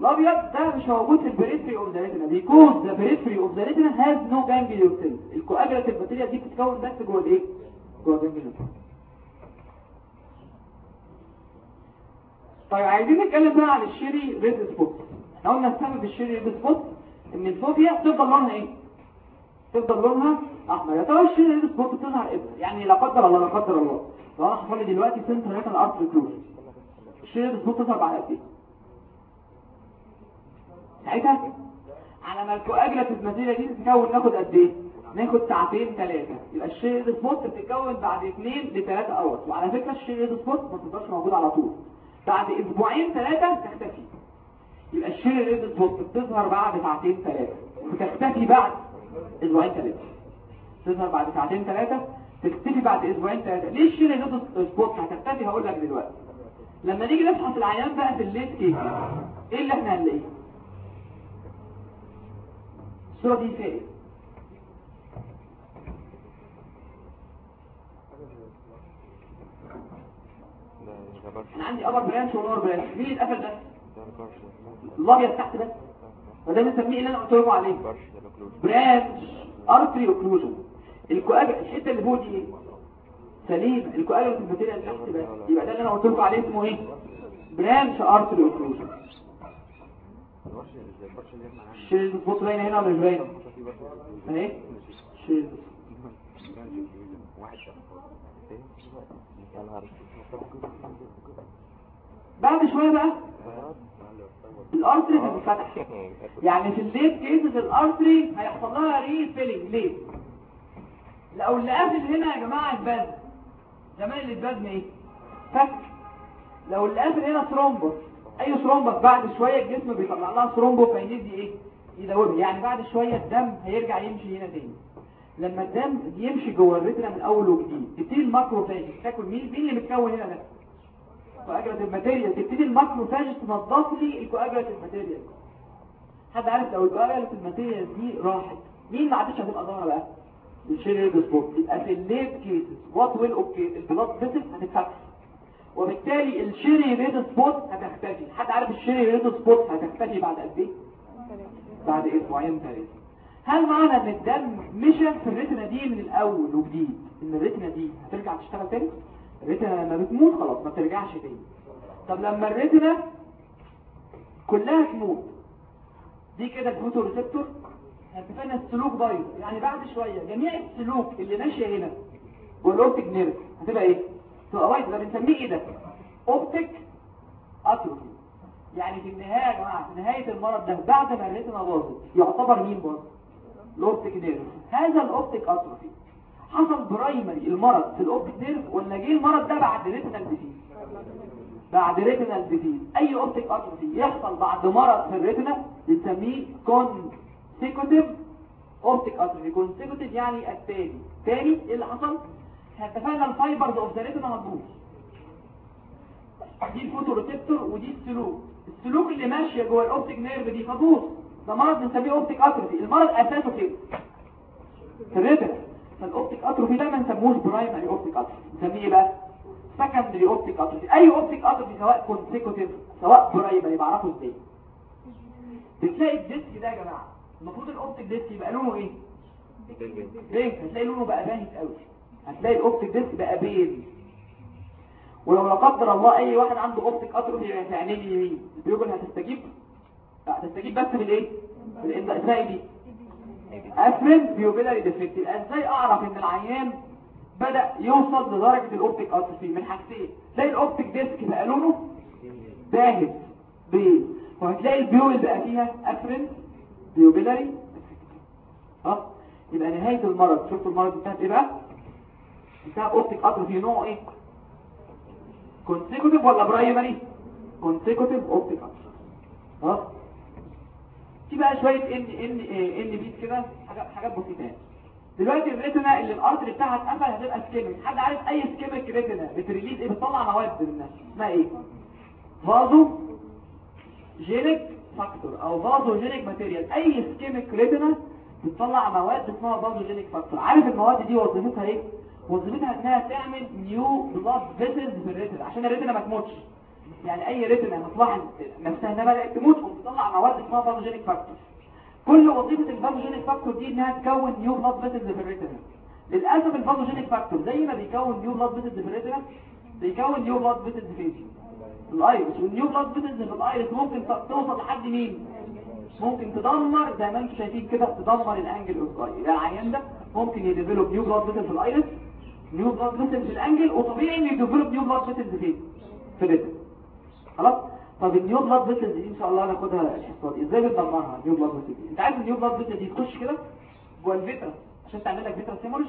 الابيض ده مش موجود في ال periphery of the retina because the periphery of the retina has no ganglion cells. ال coagulative material دي بتتكون بس جوه الإيه؟ جوه ال ganglion طيب عايزين نتكلم بقى عن ال cherry red spot. قلنا السبب ال cherry red spot إن ال fovea تفضل لونها إيه؟ تفضل لونها أحمر. يا ترى ال cherry red spot بتظهر إمتى يعني لا قدر الله لا قدر الله. لو أنا حصل لي دلوقتي central retinal artery occlusion ال cherry red spot تظهر بعد قد إيه؟ ساعتها؟ على ما ال coagulative material دي تتكون ناخد قد إيه؟ ناخد ساعتين ثلاثة يبقى ال cherry spot بتتكون بعد 2 ل 3 hour وعلى فكرة ال cherry spot ما تفضلش موجود على طول. بعد أسبوعين ثلاثة تختفي يبقى ال cherry spot بتظهر بعد ساعتين ثلاثة. وتختفي بعد أسبوعين ثلاثة. تظهر بعد ساعتين ثلاثة تختفي بعد أسبوعين ثلاثة. ليه ال cherry spot هتختفي هقول لك دلوقتي. لما نيجي نفحص العيان بقى في ال late case إيه اللي إحنا هنلاقيه؟ الصورة دي فين؟ أنا عندي upper branch و lower branch مين اتقفل ده؟ الابيض تحت ده. وده بنسميه اللي أنا قلت لكم عليه. branch. artery occlusion ال coagulative الحتة اللي فوق دي إيه سليم ال coagulative material تحت بس يبقى ده اللي أنا قلت لكم عليه اسمه إيه؟ branch artery occlusion الشيل بص باينه هنا ولا مش باينه اهي شيل بعد شوية بقى. الأرتري هتتفتح يعني في الليت كيسز الأرتري هيحصل لها ري فيلينج ليه؟ لو اللي قافل هنا يا جماعة الباز زمان اللي الباز إيه؟ فك لو اللي قافل هنا ثرومبوس اي thrombus بعد شوية الجسم بيطلع لها thrombolysin دي إيه؟ يدورها يعني بعد شوية الدم هيرجع يمشي هنا تاني. لما الدم يمشي جوه ال retina من أول وجديد تبتدي ال macrophage تاكل مين؟ مين اللي متكون هنا ده؟ coagulative material تبتدي ال macrophage تنظف لي ال coagulative material حد عارف لو ال coagulative material دي راحت مين ما عادش هتبقى ظاهرة بقى؟ ال cherry spot يبقى في ال late cases. what will occur ال blood vessel هتتفتح وبالتالي ال cherry red spot هتختفي. حد عارف ال cherry red spot هتختفي بعد قد إيه؟ بعد إسبوعين ثلاثة هل معنى إن الدم مشى في ال retina دي من الأول وجديد؟ إن ال retina دي هترجع تشتغل تاني؟ ال retina لما بتموت خلاص ما ترجعش تاني. طب لما ال retina كلها تموت دي كده ال photoreceptor؟ هتفنى السلوك بايظ يعني بعد شوية جميع السلوك اللي ماشية هنا وال optic nerve هتبقى إيه؟ تبقى white ده بنسميه إيه ده؟ optic atrophy يعني في النهاية يا جماعة في نهاية المرض ده بعد ما ال retina باظت يعتبر مين باظ؟ ال optic nerve. هذا ال optic atrophy. حصل primary المرض في ال optic nerve ولا جه المرض ده بعد retinal disease. بعد retinal disease. أي optic atrophy يحصل بعد مرض في ال retina بنسميه consecutive optic atrophy. consecutive يعني التاني تاني إيه اللي حصل؟ اتفقنا ال fibers of the retina مضبوط دي ال photoreceptor ودي السلوك. السلوك اللي ماشية جوه ال optic nerve دي فبوظ ده مرض بنسميه optic atrophy المرض أساسه فين؟ في ال retina فال optic atrophy ده ما نسموش primary optic atrophy نسميه إيه بقى؟ secondary optic atrophy أي optic atrophy سواء consecutive سواء primary بعرفه إزاي؟ بتلاقي ال disc ده يا جماعة. المفروض ال optic disc يبقى لونه إيه؟ pink هتلاقي لونه بقى باهت قوي. هتلاقي ال optic disc بقى pale ولو لا قدر الله أي واحد عنده optic atrophy في عينيه اليمين البيوجن هتستجيب؟ هتستجيب بس بالايه بال indirect دي. afferent pupillary defect يبقى إزاي أعرف إن العيان بدأ يوصل لدرجة ال optic atrophy من حاجتين. تلاقي ال optic disc بقى لونه باهت. بيض. وهتلاقي ال pupil بقى فيها afferent pupillary آه يبقى نهاية المرض. شفتوا المرض انتهت إيه بقى؟ انتهى optic atrophy نوعه إيه؟ consecutive ولا primary consecutive optic atrophy خلاص؟ في بقى شوية ان ان إن بيت كده حاجات حاجات بسيطة يعني. دلوقتي ال retina اللي ال artery بتاعها اتقفل هتبقى ischemic حد عارف أي ischemic retina بت release إيه؟ بتطلع مواد منها اسمها إيه؟ vasogenic factor أو vasogenic material. أي ischemic retina بتطلع مواد اسمها vasogenic factor. عارف المواد دي وظيفتها إيه؟ وظيفتها إنها تعمل new blood vessels في ال retina عشان ال retina ما تموتش. يعني أي retina مطلع نفسها انها بدات تموت وبتطلع مواد اسمها vasogenic factor كل وظيفة ال vasogenic factor دي إنها تكون new blood vessels في ال retina للأسف ال vasogenic factor زي ما بيكون new blood vessels في ال retina بيكون new blood فين في ال iris. وال new blood vessels في ال iris ممكن توصل لحد مين؟ ممكن تدمر زي ما أنتم شايفين كده تدمر ال angle of يبقى العيان ده ممكن ي develop new blood vessels في ال iris new blood vessels في ال angle وطبيعي إنه ي develop new blood فين في ال retina خلاص؟ طب ال new blood vessels دي إن شاء الله هناخدها دي إزاي بندمرها ال new blood vessels دي؟ أنت عارف ال new blood vessels دي تخش كده جوه ال vitreous عشان تعمل لك vitreous hemorrhage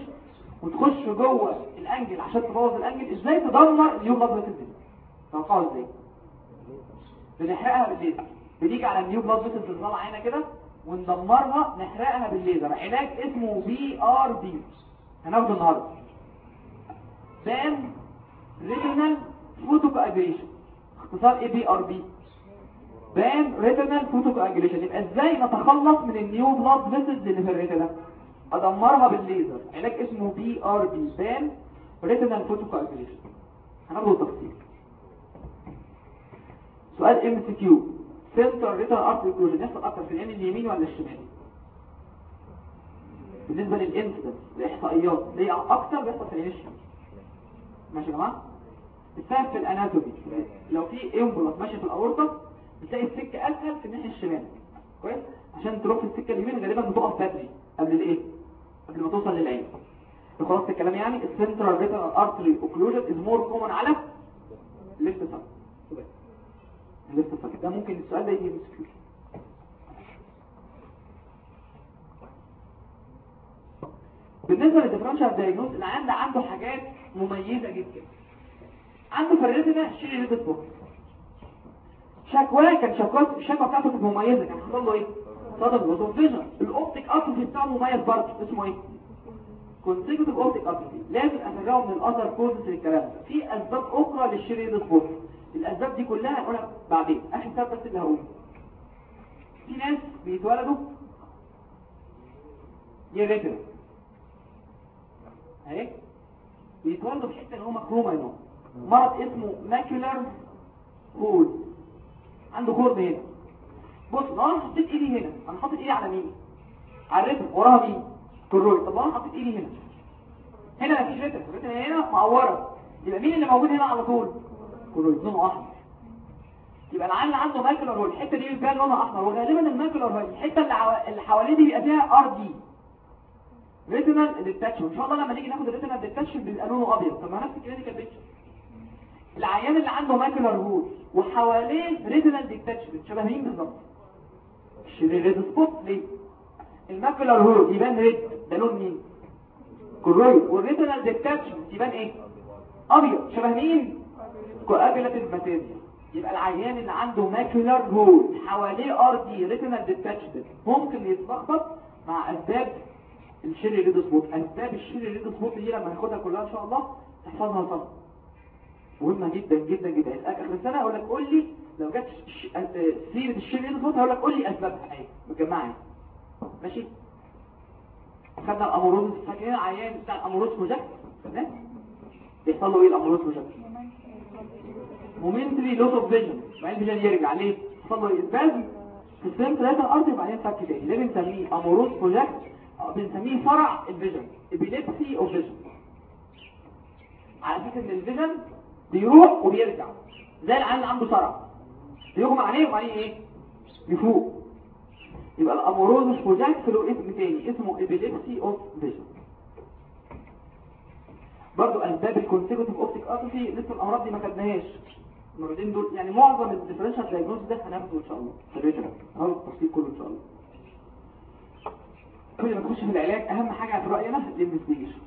وتخش جوه ال angle عشان تبوظ ال angle. إزاي تدمر ال new blood vessels دي؟ توقعوا إزاي؟ بنحرقها بالليزر. بنيجي على ال new blood vessels اللي طالعه هنا كده وندمرها نحرقها بالليزر. علاج اسمه PRP هناخده النهارده. panretinal photocoagulation اختصار اي PRP panretinal photocoagulation يبقى إزاي نتخلص من ال new blood vessels اللي في ال retina أدمرها بالليزر. علاج اسمه PRP panretinal photocoagulation هناخده تفصيل سؤال MCQ central retinal artery occlusion يحصل أكتر في العين اليمين ولا الشمال؟ بالنسبة لل incidence الاحصائيات ليه؟ أكتر بيحصل في العين الشمال. ماشي يا جماعة؟ السبب في ال anatomy. لو في embolus ماشي في الأورطة بتلاقي السكة أسهل في الناحية الشمال. كويس؟ عشان تروح في السكة اليمين غالبا بتقف بدري. قبل الإيه؟ قبل ما توصل للعين. خلاص الكلام يعني ال central retinal artery occlusion is more common على left side left side ده ممكن السؤال ده يجي MCQ بالنسبة لل differential diagnosis العيان ده عنده حاجات مميزة جدا. عنده في ال retina cherry red spot شكواه كان شكواه الشكوى بتاعته كانت مميزه كان حصل له إيه؟ sudden loss of vision. ال optic atrophy بتاعه مميز برضه اسمه إيه؟ consecutive optic atrophy لازم افرقه من ال other causes للكلام ده. في أسباب أخرى لل cherry red spot الأسباب دي كلها هنقولها بعدين. آخر سبب بس اللي هقوله في ناس بيتولدوا دي retina أهي. بيتولدوا في حتة اللي هو مخرومة هنا مرض اسمه macular hole عنده خرم هنا. بص لو أنا حطيت ايدي هنا أنا حاطط ايدي على مين؟ على ال retina. وراها مين؟ كروي طب لو أنا حطيت ايدي هنا؟ هنا مفيش retina. ال retina هنا مخرومة. يبقى مين اللي موجود هنا على طول؟ كروي لونه أحمر. يبقى العيان اللي عنده macular hole الحتة دي بيبقى لونها أحمر. وغالبا ال macular hole الحتة اللي حواليه دي بيبقى فيها RD retinal detachment إن شاء الله لما نيجي ناخد ال retinal detachment بيبقى لونه أبيض. طب ما نفس ال clinical picture العيان اللي عنده macular hole وحواليه retinal detachment شبه مين بالظبط؟ ال cherry red spot ليه؟ ال macular hole يبان red ده لون مين؟ choroid وال retinal detachment يبان إيه؟ أبيض. شبه مين؟ coagulative material يبقى العيان اللي عنده macular hole حواليه RD retinal detachment ممكن يتلخبط مع أسباب ال cherry red spot أسباب ال cherry red spot دي لما هاخدها كلها إن شاء الله تحفظها طبعا. مهمة جدا جدا جدا. آخر السنة أقول لك قول لي لو جت سيرة ال cherry red spot هقول لك قول لي أسبابها. اهي مجمعها ماشي؟ خدنا ال amaurosis فاكرين العيان بتاع ال amaurosis fugax تمام بيحصل له إيه ال amaurosis fugax momentary loss of vision بعدين vision يرجع. ليه؟ حصل له اسبازم في السيرم ثلاثة الأرض وبعدين فك تاني ده بنسميه اموروز بروجكت بنسميه فرع الفيجن. ابيليبسي اوف فيجن على فكرة إن الفيجن بيروح وبيرجع. زي العيان اللي عنده صرع بيغمى عليه وبعدين إيه؟ يفوق. يبقى الاموروز مش بروجكت له اسم تاني اسمه ابيليبسي اوف فيجن برضو اسباب الكونسيكوتيف اوبتيك اتروفي لسه الأمراض دي ما خدناهاش. المرضين دول يعني معظم ال differential diagnosis ده هناخده إن شاء الله. ال original هناخد التفصيل كله إن شاء الله. كل ما تخش في العلاج أهم حاجة في رأينا ال investigation.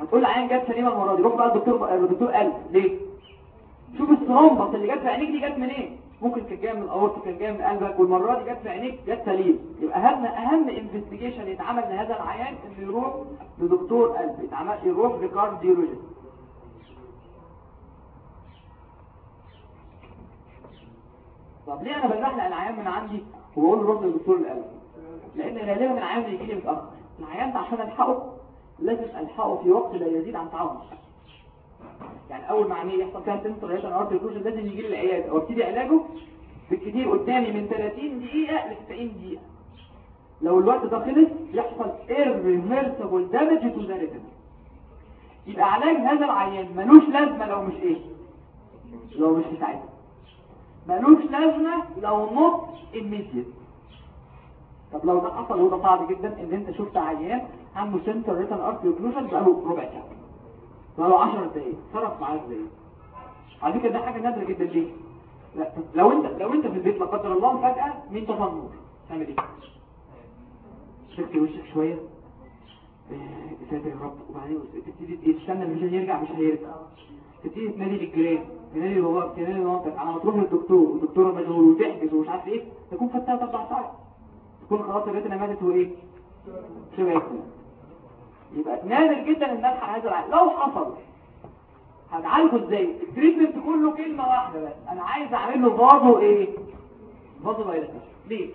هتقول عين جت سليمة المرة دي روح بقى الدكتور الدكتور قال ليه؟ شوف ال thrombus اللي جت في عينيك دي جت منين؟ ممكن كانت جاية من الاورطه كانت جاية من قلبك والمرة دي جت في عينيك جت سليم. يبقى أهم أهم investigation يتعمل لهذا العيان انه يروح لدكتور قلب يتعمل يروح ل cardiologist. طب ليه أنا بزحلق العيان من عندي وبقول له روح لدكتور القلب؟ لأن غالبا العيان بيجي لي متأخر. العيان عشان ألحقه لازم ألحقه في وقت لا يزيد عن ونص يعني أول ما عمليه يحصل فيها central retinal artery occlusion لازم يجي لي العيادة أو ابتدي علاجه بالكثير قدامي من 30 دقيقة ل 90 دقيقة. لو الوقت ده خلص يحصل irreversible damage to the يبقى علاج هذا العيان ملوش لازمة لو مش إيه؟ لو مش ساعتها ملوش لازمة لو not immediate. طب لو ده حصل وده صعب جدا إن أنت شفت عيان عنده central retinal artery occlusion بقاله ربع ساعة. بقاله 10 دقايق صرف معاه إزاي على فكرة ده حاجة نادرة جدا ليه؟ لا لو انت لو انت في البيت لا قدر الله فجأة مين طفى النور تعمل إيه؟ شفت وشك شوية؟ آه، ساتر يا رب. وبعدين تبتدي تستنى مش هيرجع مش هيرجع تبتدي تنادي للجيران تنادي لباباك تنادي لمامتك. على ما تروح للدكتور والدكتور مشغول وتحجز ومش عارف إيه تكون فتها أربع ساعات تكون خلاص الريتنا ماتت وإيه؟ شبه يبقى نادر جدا ان نلحق هذا العالم لو حصل هنعالجه إزاي التريتمنت كله كلمة واحدة بس. أنا عايز اعمل له برضه إيه برضه فيروس ليه؟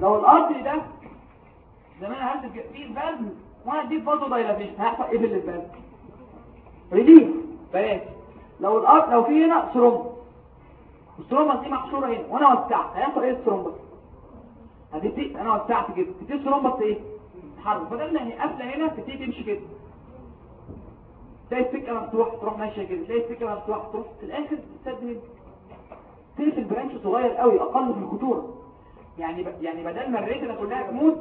لو الأرض ده زمان هرسل فيه البلد وأنا أديك برضه دايلاتيشن هيحصل إيه في البلد ريليف. بلاش. لو الأرض لو في هنا ثرومب الثرومبس دي محشوره هنا. وأنا وسعت. هيحصل إيه الثرومبس هتبتدي أنا وسعت كده تبتدي الثرومبس إيه؟ تتحرك بدل ما هي قافله هنا تبتدي تمشي كده. تلاقي السكة مفتوحه تروح ماشية كده. تلاقي السكة مفتوحه تروح في الآخر تسد هنا. تقفل branch صغير قوي أقل في الخطورة. يعني ب... يعني بدل ما ال retina كلها تموت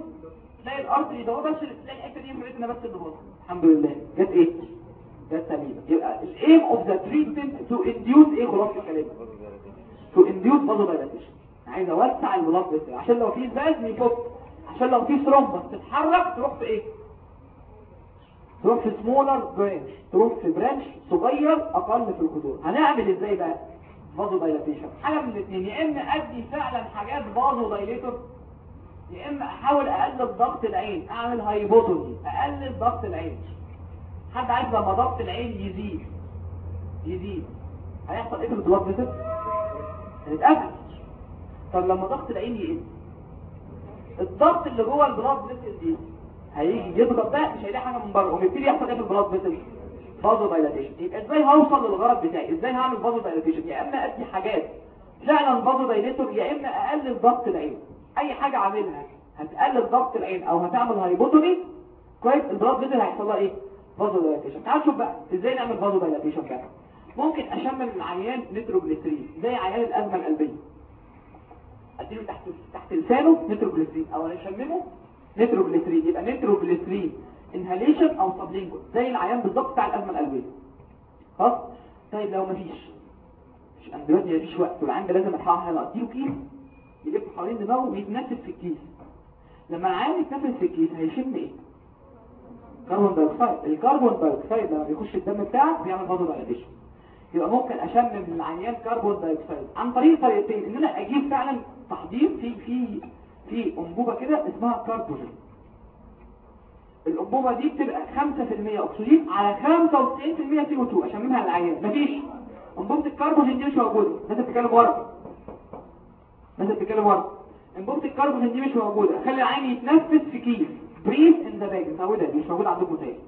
تلاقي ال artery اللي ده بس تلاقي الحتة دي ال retina بس اللي باظت. الحمد لله. جت إيه؟ جت سليمة. يبقى ال aim of the treatment to induce إيه خلاص الكلام؟ to induce vasodilatation عايز أوسع vessel عشان لو في زاز يفك. عشان لو في thrombus تتحرك تروح في إيه؟ تروح في smaller branch تروح في branch صغير أقل في الخطوره هنعمل إزاي بقى؟ vasodilatation حاجة من الاثنين يا إما أدي فعلا حاجات vasodilator يا إما أحاول أقلل ضغط العين أعمل hypotony أقلل ضغط العين. حد عارف لما ضغط العين يزيد؟ يزيد. هيحصل إيه في ال blood vessel هنتقفل طب لما ضغط العين يقل. الضغط اللي جوه ال blood vessel دي هيجي يضغط ده مش هيلاقي حاجة من بره ويبتدي يحصل إيه في ال blood vessel vasodilatation يبقى إزاي هوصل للغرض بتاعي؟ إزاي هعمل vasodilatation يا إما أدي حاجات فعلا vasodilator يا إما أقلل ضغط العين. أي حاجة أعملها هتقلل ضغط العين أو هتعمل hypotony كويس؟ ال blood vessel هيحصل لها إيه؟ vasodilatation تعال شوف بقى إزاي نعمل vasodilatation بقى. ممكن أشمم العيان نيتروجليسرين زي عيان الأزمة القلبية. أديله تحت تحت لسانه نيتروجليسرين. أو اشممه نيتروجليسرين. يبقى nitroglycerin inhalation أو sublingual زي العيان بالظبط بتاع الأزمة القلبية. خلاص؟ طيب لو مفيش. مش أنا دلوقتي مفيش وقت. والعيان ده لازم الحقها أديله كيس يلف حوالين دماغه ويتنفس في الكيس. لما العيان يتنفس في الكيس هيشم إيه؟ carbon dioxide ال carbon dioxide لما بيخش الدم بتاعك بيعمل vasodilation يبقى ممكن اشمم العيان carbon dioxide عن طريق طريقتين. إن أنا أجيب فعلا تحضير في في في أنبوبة كده اسمها carbogen. الأنبوبة دي بتبقى 5% أكسجين على 95% CO2 اشممها للعيان مفيش. أنبوبة ال carbogen دي مش موجودة. الناس بتتكلم ورا. الناس بتتكلم ورا. أنبوبة ال carbogen دي مش موجودة. خلي العيان يتنفس في كيس. breathe in the bag مش موجودة عندكم تاني.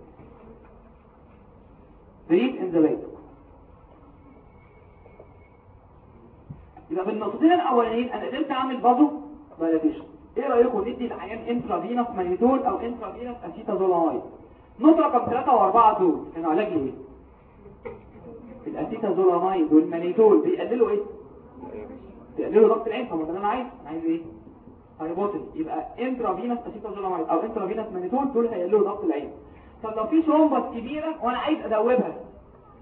breathe in the bag يبقى بالنقطتين الأولانيين أنا قدرت أعمل vasodilatation إيه رأيكم ندي العيان intravenous mannitol أو intravenous acetazolamide نقطه رقم 3 و4 دول. كانوا علاج إيه؟ ال acetazolamide وال mannitol. بيقللوا إيه؟ بيقللوا ضغط العين. ده أنا عايز أنا عايز إيه؟ hypotony يبقى intravenous acetazolamide أو intravenous mannitol دول هيقللوا ضغط العين. طب لو في thrombus كبيرة وأنا عايز أدوبها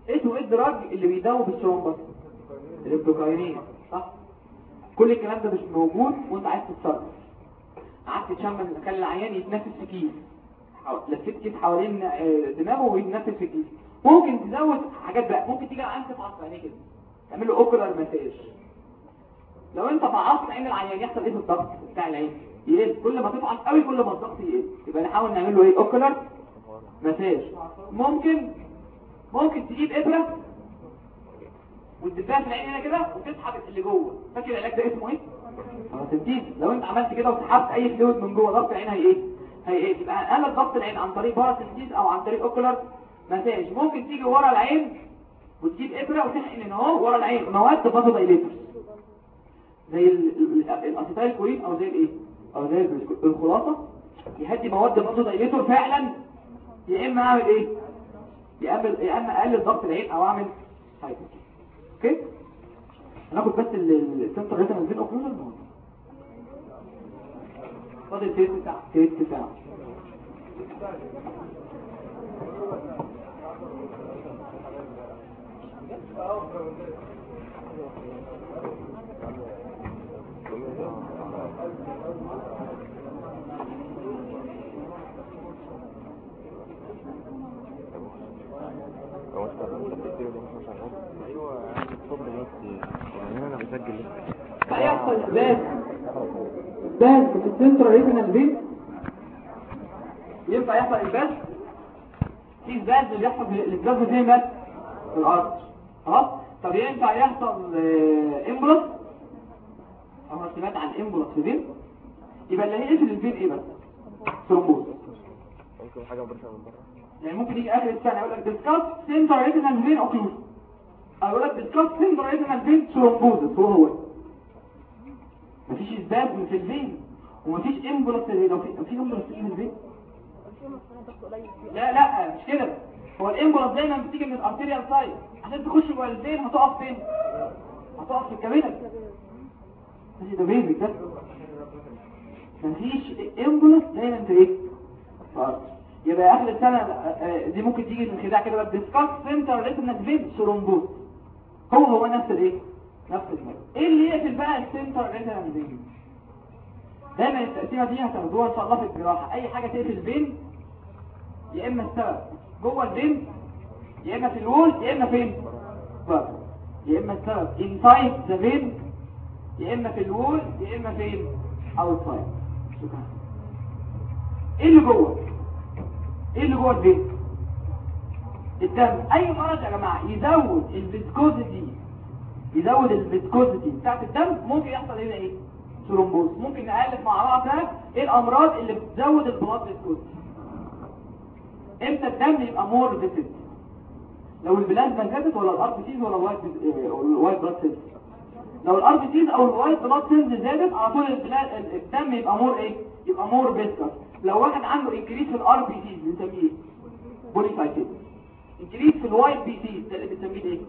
إيه ال drug اللي بيدوب ال thrombus ال streptokinase كل الكلام ده مش موجود وانت عايز تتصرف. قعدت تشمل مكان العيان يتنفس في كيس. لفيت كيس حوالين آه، دماغه ويتنفس في كيس. ممكن تزود حاجات بقى. ممكن تيجي العيان تفعص عينيه كده. تعمل له ocular massage لو انت فعصت عين العيان يحصل إيه في الضغط بتاع العين؟ يقل. كل ما تفعص قوي كل ما الضغط يقل. يبقى نحاول نعمل له إيه؟ ocular massage. ممكن ممكن تجيب إبرة وتديها في كده وتسحب اللي جوه. فاكر العلاج ده اسمه إيه؟ تنتيج لو أنت عملت كده وسحبت أي fluid من جوه ضغط العين هي إيه؟ هي إيه؟ يبقى قلل ضغط العين عن طريق paracentesis أو عن طريق ocular massage ممكن تيجي ورا العين وتجيب إبرة وتحقن إن اهو ورا العين. مواد vasodilators زي ال- ال- ال acetylcholine أو زي الايه أو زي. الخلاصة. يهدي مواد vasodilator فعلا. يا إما أعمل إيه؟ يا إما يا إما أقلل ضغط العين أو أعمل حاجة okay؟ هناخد بس ال central retinal vein occlusion فاضل تلت ساعة. تلت ساعة. أيوه. بس يعني أنا هيحصل باس باس في السنتر ريتنال فين ينفع يحصل الباس في باس اللي بيحصل في الباس فين بس في الأرض. خلاص طب ينفع يحصل امبلس؟ أو سمعت عن امبلس في فين يبقى اللي هيقفل الفين إيه بس؟ ثرومبوز. ممكن حاجة من بره. يعني ممكن يجي آخر السنة يقول لك discuss central retinal vein occlusion أو يقول لك discuss central retinal vein هو هو. مفيش اسباب في ال vein ومفيش embolus في ال vein في embolus في ال vein لا لا مش كده. هو ال embolus دايما بتيجي من ال arterial side. عشان تخش جوه ال vein هتقف فين؟ هتقف في ال capillary. ماشي ده basic ده مفيش embolus دايما في إيه يبقى آخر السنة آه، آه، دي ممكن تيجي من خداع كده بقى. discuss central retinal vein thrombosis هو هو نفس الايه؟ نفس المرض إيه اللي يقفل بقى ال central retinal vein دايما التقسيمه دي هتاخدوها ان شاء الله في الجراحه أي حاجة تقفل ال vein يا إما السبب جوه ال vein يا إما في ال wall يا إما فين؟ يا إما السبب inside the vein يا إما في ال wall يا إما فين؟ outside. شكرا. إيه اللي جوه؟ إيه اللي جوه ال vein الدم. أي مرض يا جماعة؟ يزود ال viscosity. يزود ال viscosity. بتاعت الدم ممكن يحصل هنا إيه؟ thrombosis. ممكن نألف مع بعض إيه الأمراض اللي بتزود ال blood viscosity إمتى الدم يبقى more viscid لو البلازما زادت ولا ال RBCs ولا ال white ال white blood cells لو ال RBCs أو ال white blood cells زادت على طول الدم يبقى more إيه؟ يبقى more viscous لو واحد عنده increase في ال RBCs بنسميه polycythemia increase في الوايت بي سيز ده اللي بنسميه إيه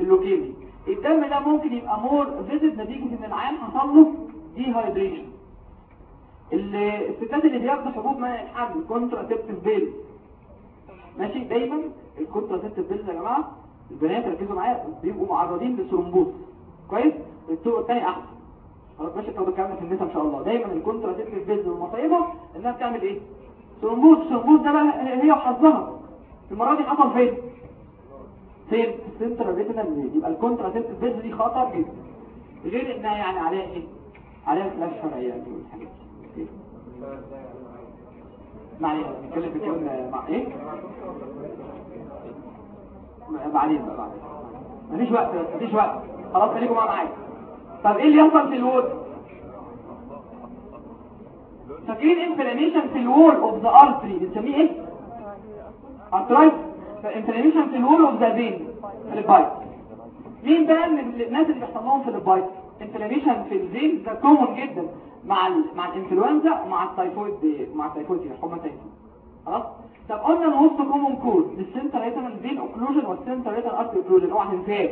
اللوكيمي الدم ده ممكن يبقى more viscid نتيجه ان العيان حصل له dehydration الستات اللي بياخدوا حبوب منع الحمل contraceptive pills ماشي؟ دايما ال contraceptive pills يا جماعة البنات ركزوا معايا بيبقوا معرضين لل thrombosis كويس؟ الطرق الثاني أحسن. خلاص ماشي طب الكلام في النساء إن شاء الله. دايما ال contraceptive pills والمصيبة إنها بتعمل إيه؟ thrombosis. ال thrombosis ده بقى هي وحظها المرة دي حصل فين؟ فين؟ في retinal vein يبقى ال contraceptive pills دي خطر جدا. غير إنها يعني عليها إيه؟ عليها فلاش شرعية والحاجات دي. معلش نتكلم في الكلام مع إيه؟ بعدين بقى. بعدين مفيش وقت مفيش وقت. خلاص خليكم معايا طب إيه اللي يحصل في ال wall؟ فاكرين inflammation في ال wall of the artery بنسميه إيه؟ arteritis ف inflammation في ال wall of the vein phlebitis مين بقى من الناس اللي بيحصل لهم phlebitis انفلاميشن في الفين ده كومون جدا مع ال مع الإنفلونزا ومع التايفويد مع التايفويد حمى تايفويد خلاص؟ طب قلنا الموست كومون كود للسنتر ريتنال فين اوكلوجن والسنتر ريتنال ارتري اوكلوجن أوعى تنساه.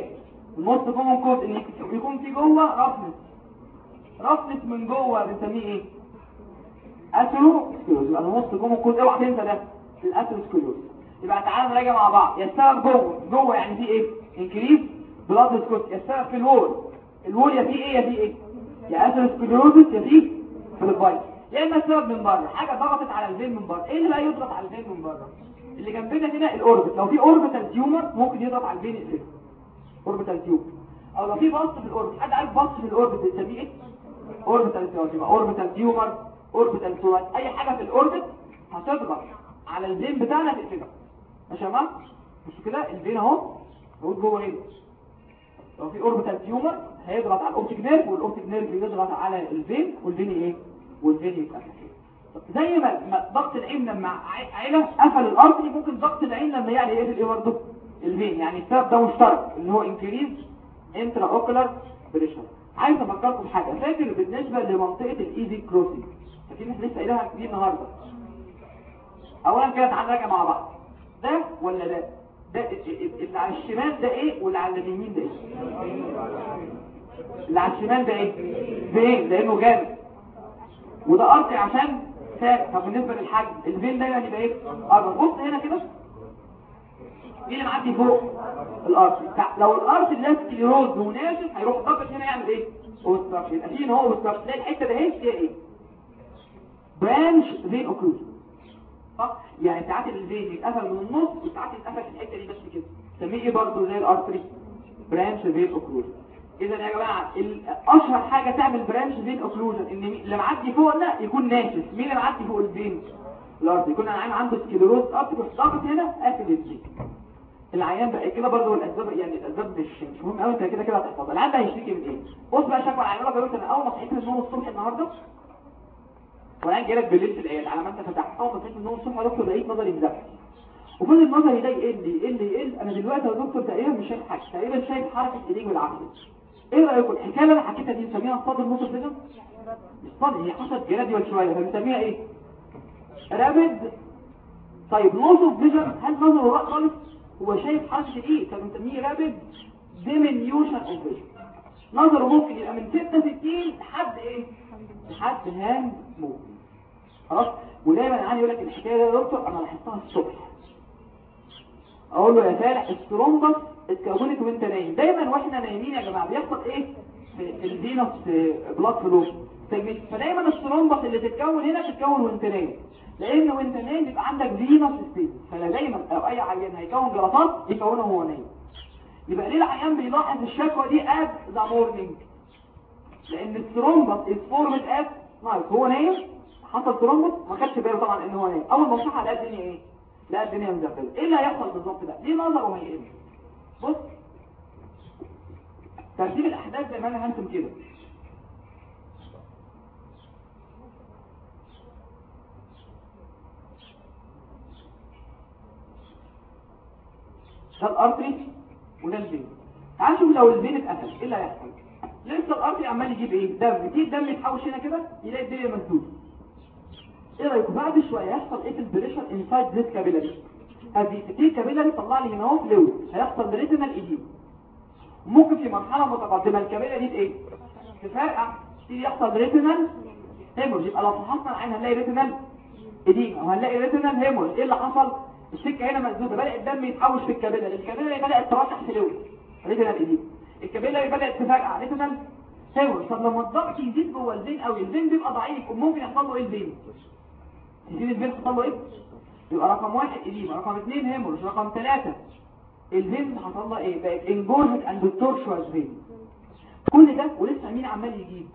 الموست كومون كود إن يكون في جوه رفنس رفنس من جوه بنسميه إيه؟ اثيروسكليروز يبقى نص جوه الكود أوعى تنسى ده. الاثيروسكليروز يبقى تعالى نراجع مع بعض. يا السبب جوه جوه يعني في إيه؟ increased blood viscosity يا السبب في ال wall. ال wall يا فيه إيه؟ يا فيه إيه؟ يا atherosclerosis يا phlebitis يا إما السبب من بره. حاجة ضغطت على ال vein من بره. إيه اللي بقى يضغط على ال vein من بره؟ اللي جنبنا هنا ال orbit لو في orbital tumor ممكن يضغط على ال vein يقفله orbital tumor أو لو في pus في ال orbit حد عارف pus في ال orbit بنسميه إيه؟ orbital tumor يبقى orbital tumor orbital tumor أي حاجة في ال orbit هتضغط على ال vein بتاعنا تقفله ماشي يا جماعة؟ مش كده؟ ال vein اهو. موجود جوه هنا. لو في orbital tumor هيضغط على ال optic nerve وال optic nerve يضغط على ال vein وال vein إيه؟ وال vein يتقفل. زي ما ضغط العين لما عينه قفل ال artery ممكن ضغط العين لما يعني يقفل إيه برضه؟ ال vein يعني السبب ده مشترك اللي هو increased intraocular pressure عايز افكركم بحاجه فاكر بالنسبة لمنطقة ال AV crossing فاكرين إحنا لسه قايلها كتير النهارده. اولا كده تعالى نراجع مع بعض. ده ولا ده؟ ده اللي على الشمال ده إيه؟ واللي على اليمين ده إيه؟ اللي على الشمال ده إيه؟ فين لأنه جامد. وده ارضي عشان ثابت طب بالنسبة للحجم الفين دايما يبقى إيه أرض. بص هنا كده. مين اللي معدي فوق؟ الأرض. لو الأرض اللي سكليروز وناشف هيروح ضغط هنا يعمل إيه؟ obstruction يبقى فيه إن هو obstruction الحتة ده فيها إيه؟ branch vein occlusion صح يعني ساعات ال vein يتقفل من النص وساعات يتقفل في الحتة دي بس كده. سميه إيه برضه زي ال artery branch vein occlusion. إذا يا جماعة أشهر حاجة تعمل branch vein occlusion إن اللي معدي فوق ده يكون ناشف. مين اللي معدي فوق؟ ال vein الارتري يكون العيان عنده sclerosis. artery ضغط هنا قافل ال vein العيان بقى كده برضه الاسباب يعني الأسباب مش مش مهم قوي أنت كده كده هتحفظها. العيان ده هيشتكي من إيه؟ بص بقى شكوى العيان لو قلت أنا أول ما صحيت من النوم الصبح النهارده والعيان جالك بالليل في العياده على ما انت فتحت. أول ما صحيت من النوم الصبح دكتور لقيت نظري مزفت وفضل نظري ده يقل يقل يقل. أنا دلوقتي يا دكتور تقريبا مش شايف حاجة تقريبا شايف حركة ايديك بالعافيه إيه رأيكم؟ الحكاية اللي أنا حكيتها دي بنسميها sudden loss of vision مش sudden هي حصلت gradual شوية. فبنسميها إيه؟ rapid طيب loss of vision هل نظره راح خالص؟ هو شايف حركة الايد فبنسميه rapid diminution of vision نظره ممكن يبقى من 66 لحد إيه؟ لحد hand movement خلاص؟ ودايما عندي يقول لك الحكاية دي يا دكتور أنا لاحظتها الصبح. أقول له يا فالح ال thrombus اتكونت وأنت نايم. دايما وإحنا نايمين يا جماعة بيحصل إيه؟ في في ال venous blood flow فدايما ال thrombus اللي تتكون هنا تتكون وأنت نايم. لأن وأنت نايم بيبقى عندك venous stasis دايما أو أي عيان هيكون جلطات يكونه وهو نايم. يبقى ليه العيان بيلاحظ الشكوى دي at the morning لأن ال thrombus is formed at night هو نايم؟ حصل thrombus ما خدش باله طبعا إن هو نايم أول ما صحى لقى الدنيا إيه؟ لا الدنيا مزبله إيه اللي هيحصل بالظبط ده؟ ليه نظره هيقل بص. ترتيب الأحداث زي ما أنا هنرسم كده. ده ال artery وده ال vein تعال نشوف لو ال vein اتقفل إيه اللي هيحصل؟ لسه ال artery عمال يجيب إيه؟ دم. في الدم يتحوش هنا كده يلاقي الدنيا مسدوده إيه رايكم بعد شوية هيحصل إيه في ال pressure inside this capillary هذه دي capillary طلع لي هنا أهو fluid هيحصل retinal edema ممكن في مرحلة متقدمة. ال capillary دي إيه؟ تفرقع تيجي يحصل retinal hemorrhage يبقى لو فحصنا العين هنلاقي retinal edema أو هنلاقي retinal hemorrhage إيه اللي حصل؟ السكة هنا مسدوده بدأ الدم يتحوش في ال capillary ال capillary بدأت ترشح fluid retinal edema ال capillary بدأت تفرقع retinal hemorrhage طب لما الضغط يزيد جوه ال vein قوي ال vein بيبقى ضعيف وممكن يحصل له إيه ال vein يزيد ال vein حصل إيه؟ يبقى رقم واحد edema رقم اثنين hemorrhage رقم ثلاثة ال vein حصل لها إيه؟ بقت engorged and tortuous vein كل ده ولسه مين عمال يجيب؟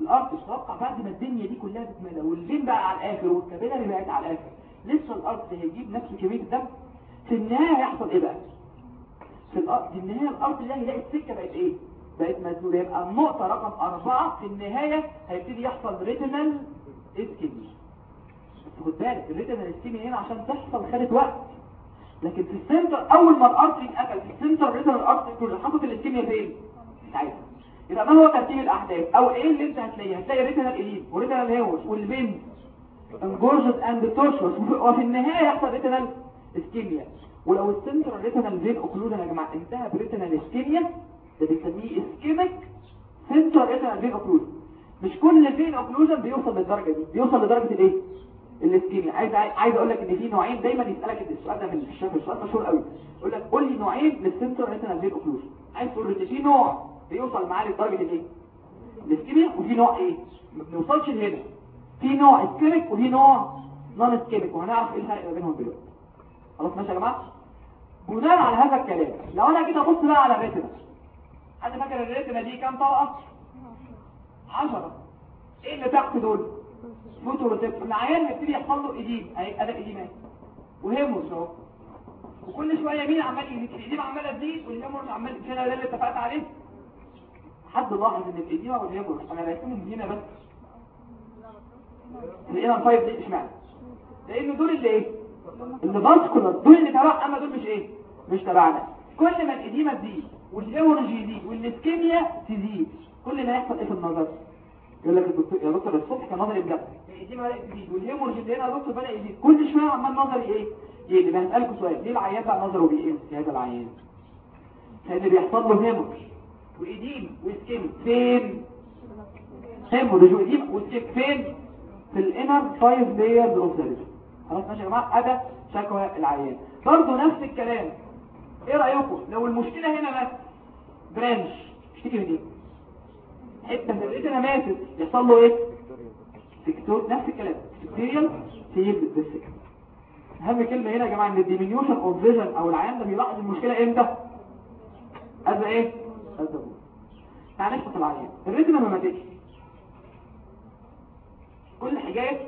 ال artery. تتوقع بعد ما الدنيا دي كلها تتملى وال vein بقى على الآخر وال capillary بقت على الآخر. لسه ال artery هيجيب نفس كميه الدم في النهاية هيحصل إيه بقى؟ في ال artery النهاية ال artery ده هيلاقي السكه بقت إيه؟ بقت مسدوده يبقى النقطة رقم أربعة في النهاية هيبتدي يحصل retinal ischemia خد بالك ال retinal ischemia هنا عشان تحصل خدت وقت. لكن في السنتر أول ما ال artery اتقفل في ال central ال retinal artery كله حصلت ال ischemia فين؟ ساعتها يبقى ما هو ترتيب الأحداث؟ أو إيه اللي أنت هتلاقيه؟ هتلاقي retinal edema و retinal hemorrhage وال vein engorged and tortuous. وفي النهاية يحصل retinal ischemia ولو ال central retinal vein occlusion يا جماعة انتهى ب retinal ischemia ده بنسميه ischemic central retinal vein occlusion مش كل vein occlusion بيوصل للدرجة دي. بيوصل لدرجة الإيه؟ ال ischemia عايز عايز أقول لك إن في نوعين دايما يسألك السؤال ده من الشاب السؤال مشهور قوي. يقول لك قول لي نوعين لل central retinal vein occlusion. عايز تقول لي في نوع بيوصل معاه لدرجة الايه ال ischemia وفي نوع إيه؟ ما بنوصلش لهنا. في نوع ischemic وفي نوع non ischemic وهنعرف إيه الفرق ما بينهم دلوقتي. خلاص ماشي يا جماعة؟ بناء على هذا الكلام لو أنا كده أبص بقى على ال retina. حد فاكر ال retina دي كام طبقة؟ 10 إيه اللي تحت دول؟ photoreceptor العيان يبتدي يحصل له edema اهي أدي ال edema اهي وهيموس اهو وكل شوية مين عمال يزيد ال edema عماله تزيد والهيموس عمال أنا ده اللي اتفقت عليه. حد لاحظ إن ال edema وال hemorrhage أنا راسمهم هنا بس. لقينا ال five دي إشمعنى؟ لأن دول اللي إيه؟ اللي vascular دول اللي تبع أما دول مش إيه؟ مش تبعنا. كل ما ال edema تزيد وال hemorrhage يزيد وال ischemia تزيد كل ما يحصل إيه في النظر؟ يقول لك الدكتور يا دكتور الصبح كان نظري بجد. ال edema بدات تزيد وال hemorrhage اللي هنا دكتور بدأ يزيد. كل شوية عمال نظري إيه؟ يقلب أنا هسألكم سؤال. ليه العيان بقى نظره بيقل؟ في هذا العيان. لأن بيحصل له hemorrhage و edema و ischemia فين؟ hemorrhage و edema و ischemia فين؟ في ال inner five layers of the خلاص ماشي يا جماعة؟ أدى شكوى العيان. برضه نفس الكلام. إيه رأيكم؟ لو المشكلة هنا بس branch اشتكي من إيه حتة من ال retina ماتت يحصل له إيه؟ سكتور نفس الكلام. سكتيريال سيب بالسكت أهم كلمة هنا يا جماعة إن الديمينيوشن اوف فيجن أو العيان ده بيلاحظ المشكلة إمتى؟ اذا إيه؟ اذا تعال نشوف العيان. الريتنا ما ماتتش كل حاجات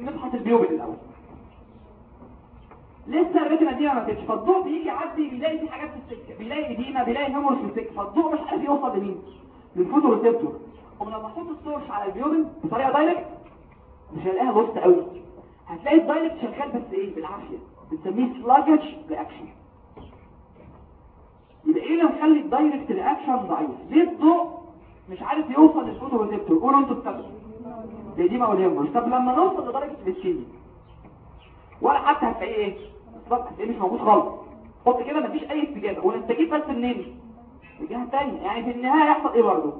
نبحث البيوبل الأول. لسه الريتنا دي ما ماتتش فالضوء بيجي يعدي بيلاقي في حاجات في السكة. بيلاقي إديمة بيلاقي هيمورس في السكة. فالضوء مش عارف يوصل لمين. لل photoreceptor ولما أحط ال source على ال pupil بطريقة direct مش هلاقيها بوست قوي. هتلاقي ال direct شغال بس إيه؟ بالعافية. بنسميه sluggish reaction يبقى إيه اللي مخلي ال direct reaction ضعيف؟ ليه الضوء مش عارف يوصل لل photoreceptor قولوا أنتوا السبب ال edema وال hemorrhage طب لما نوصل لدرجة ال ischemia ولا حتى هتلاقيه إيه؟ هتلاقيه مش موجود خالص. حط كده مفيش أي استجابة. ونستجيب بس منين؟ الجهه الثانية يعني في النهاية يحصل إيه برضه؟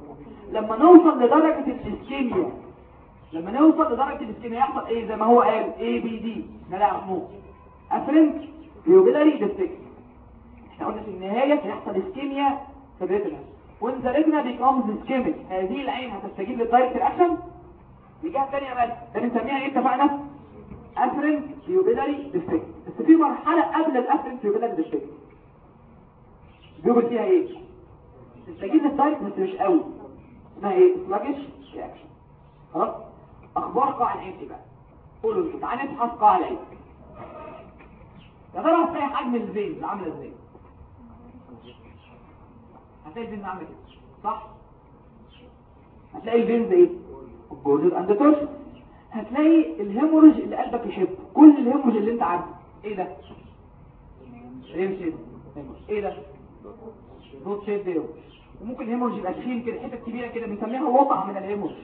لما نوصل لدرجة ال ischemia لما نوصل لدرجة ال ischemia يحصل إيه؟ زي ما هو قال APD نلاقي محمود afferent pupillary defect إحنا قلنا في النهاية هيحصل ischemia في ال retina when the retina becomes ischemic هذه العين هتستجيب لل direct reaction الجهه الثانية بس ده بنسميها إيه؟ اتفقنا؟ afferent pupillary defect بس في مرحلة قبل ال afferent pupillary defect ال pupil فيها إيه؟ تستجيب لل direct بس مش قوي. اسمها إيه sluggish reaction خلاص؟ أخبار قاع العين إيه بقى. قولوا أنتوا تعالى نبحث قاع العين. يا ترى هتلاقي حجم ال vein عامله إزاي هتلاقي ال vein عامله كده صح؟ هتلاقي ال vein إيه engorged and tortuous هتلاقي ال hemorrhage اللي قلبك يحبه. كل ال hemorrhage اللي انت عارفه. إيه ده؟ flame shape إيه ده؟ blot shape ده وممكن ال hemorrhage يبقى تخين كده حتة كبيرة كده بنسميها وضع من ال hemorrhage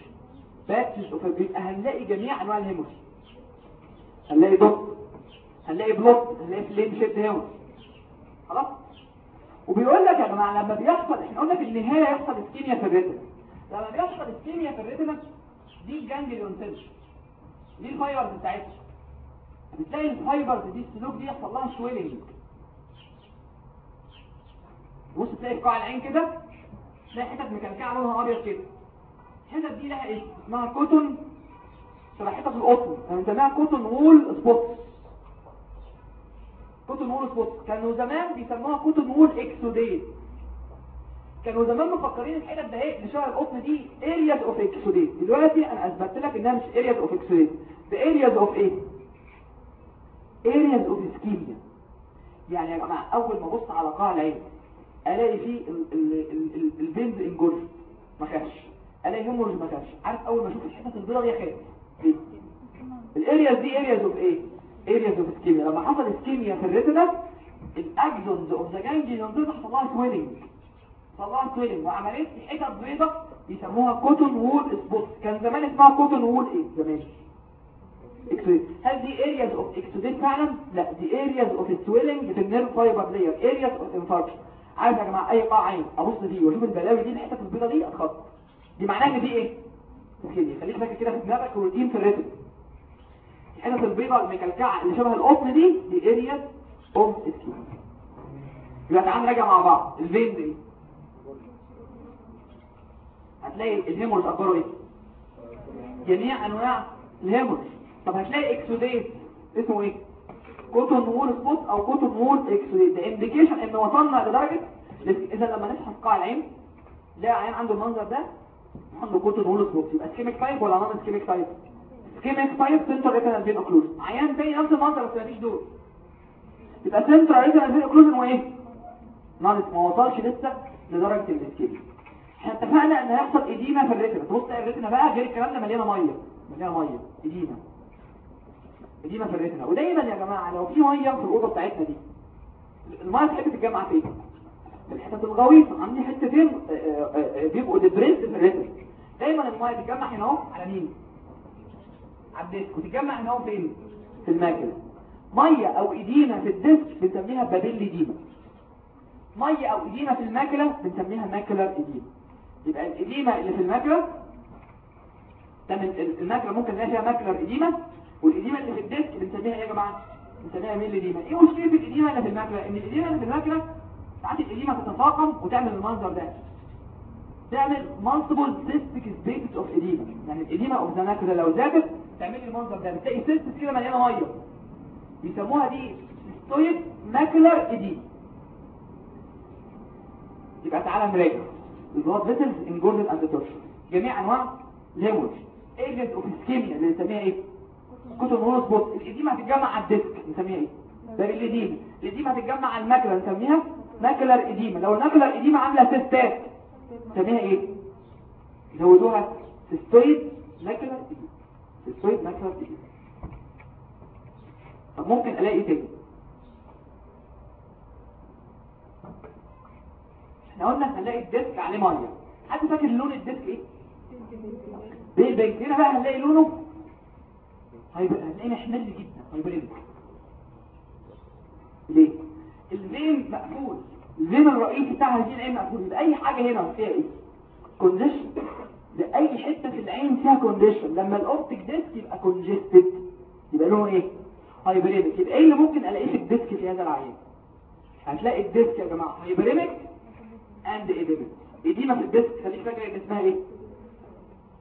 patch بيبقى هنلاقي جميع أنواع ال hemorrhage هنلاقي dot هنلاقي blot هنلاقي flame shape hemorrhage خلاص؟ وبيقول لك يا جماعة لما بيحصل إحنا قلنا في النهاية يحصل ischemia في ال retina لما بيحصل ischemia في ال retina دي ال ganglion cells دي ال fibers بتاعتها. بتلاقي الفايبرز دي السلوك دي يحصل لها swelling بص تلاقي في قاع العين كده تلاقي حتت مكلكعه لونها أبيض كده. الحتت دي لها إيه؟ اسمها cotton. شبه حتت القطن. بنسميها cotton wool spot. cotton wool spot. كانوا زمان بيسموها cotton wool exudate كانوا زمان مفكرين الحتت ده إيه؟ اللي القطن دي areas of exudate دلوقتي أنا اثبتت لك إنها مش areas of exudate ده areas of إيه؟ areas of ischemia يعني يا جماعة أول ما أبص على قاع العين ألاقي فيه ال veins engorged ما خافش ألاقي hemorrhage ما خافش عارف أول ما أشوف الحتت البيضاء دي ليه ال areas دي areas of إيه؟ areas of ischemia لما حصل ischemia في ال retina ال axons of the ganglion دول حصل لها swelling حصل لها swelling وعاملة لي حتت بيضاء بيسموها cotton wool spot كان زمان اسمها cotton wool إيه؟ زمان. exudate هل دي areas of exudate فعلا؟ لا. دي areas of swelling في ال nerve fiber layer areas of infarction. عارف يا جماعة أي قاع عين أبص فيه وأشوف البلاوي دي الحتت البيضاء دي اتخض دي معناها إن دي إيه؟ ischemia خليك فاكر كده في دماغك روتين في ال retina الحتت البيضاء المكلكعة اللي شبه القطن دي دي area of ischemia يبقى تعال نراجع مع بعض. ال vein دي. هتلاقي ال hemorrhage اخباره إيه؟ جميع أنواع ال hemorrhage طب هتلاقي exudate. اسمه إيه؟ cotton wool spot أو cotton wool exudate ده indication إن وصلنا لدرجة إذا لما نفتح قاع العين نلاقي عيان عنده المنظر ده عنده cotton wool spot يبقى ischemic type ولا non ischemic type ischemic type central retinal vein occlusion عيان تاني نفس المنظر بس مفيش دول يبقى central retinal vein هو إيه؟ non ما وصلش لسه لدرجة ال ischemic إحنا اتفقنا إن هيحصل edema في ال retina. تبص ال retina بقى غير الكلام ده مليانة مية. مليانة مية. edema. edema في ال retina ودايما يا جماعة لو في مية في الأوضة بتاعتنا دي المية تحب تتجمع فين؟ في الحتت الغويطة. عندي حتتين آه، آه، آه، بيبقوا depressed في ال retina دايما المية تتجمع هنا أهو على مين؟ على ال disc. وتتجمع هنا أهو فين؟ في ال macula مية أو edema في ال disc بنسميها papilledema مية أو edema في ال macula بنسميها macular edema يبقى ال edema اللي في من ال macula ممكن نلاقي فيها macular edema وال edema اللي في ال disc بنسميها إيه يا جماعة؟ بنسميها papilledema إيه مشكلة ال edema اللي في ال macula؟ إن ال edema اللي في ال macula ساعات ال edema تتفاقم وتعمل المنظر ده. تعمل multiple cystic spaces of edema. يعني ال edema of the macula لو زادت تعمل لي المنظر ده. بتلاقي cysts كده مليانة مية. بيسموها cystoid macular edema يبقى تعالى نراجع. ال blood vessels engorged and جميع أنواع ال hemorrhage areas of ischemia اللي بنسميها إيه؟ cotton wool spot ال edema هتتجمع على ال disc نسميها إيه؟ papilledema ال edema هتتجمع على ال macula نسميها macular edema لو ال macular edema عاملة سيستات نسميها إيه؟ زودوها cystoid macular edema cystoid macular edema طب ممكن ألاقي إيه تاني إحنا قلنا هنلاقي ال disc عليه مية. حد فاكر لون ال disc إيه؟ pink هنا بقى هنلاقي لونه هيبقى هنلاقيه محمر جدا. هيحمر ليه؟ ال vein مقفول. ال vein الرئيسي بتاع هذه العين مقفول. يبقى أي حاجة هنا فيها إيه؟ congestion لاي حتة في العين فيها congestion لما ال optic disc يبقى congested يبقى لونه إيه؟ hyperemic يبقى إيه اللي ممكن ألاقيه في ال disc في هذا العين؟ هتلاقي ال disc يا جماعة hyperemic and edematous edema في ال disc. خليك فاكر إن اسمها إيه؟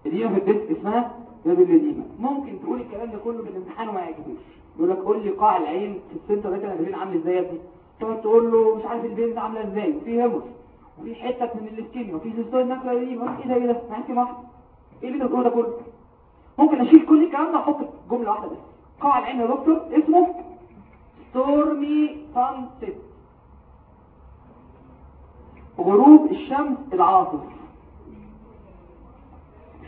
إديمة في ال disc اسمها papilledema ممكن تقول الكلام ده كله بالامتحان وما يعجبوش. يقول لك قول لي قاع العين في السنتر ده كان عامل إزاي دي تقعد تقول له مش عارف ال vein ده عامله إزاي. وفي هيموس وفي حتة من ال ischemia وفي cystoid macular edema. إيه ده إيه ده؟ معاك واحد إيه اللي انت ده كله؟ ممكن أشيل كل الكلام ده واحط جملة واحدة بس. قاع العين يا دكتور. اسمه stormy sunset غروب الشمس العاصف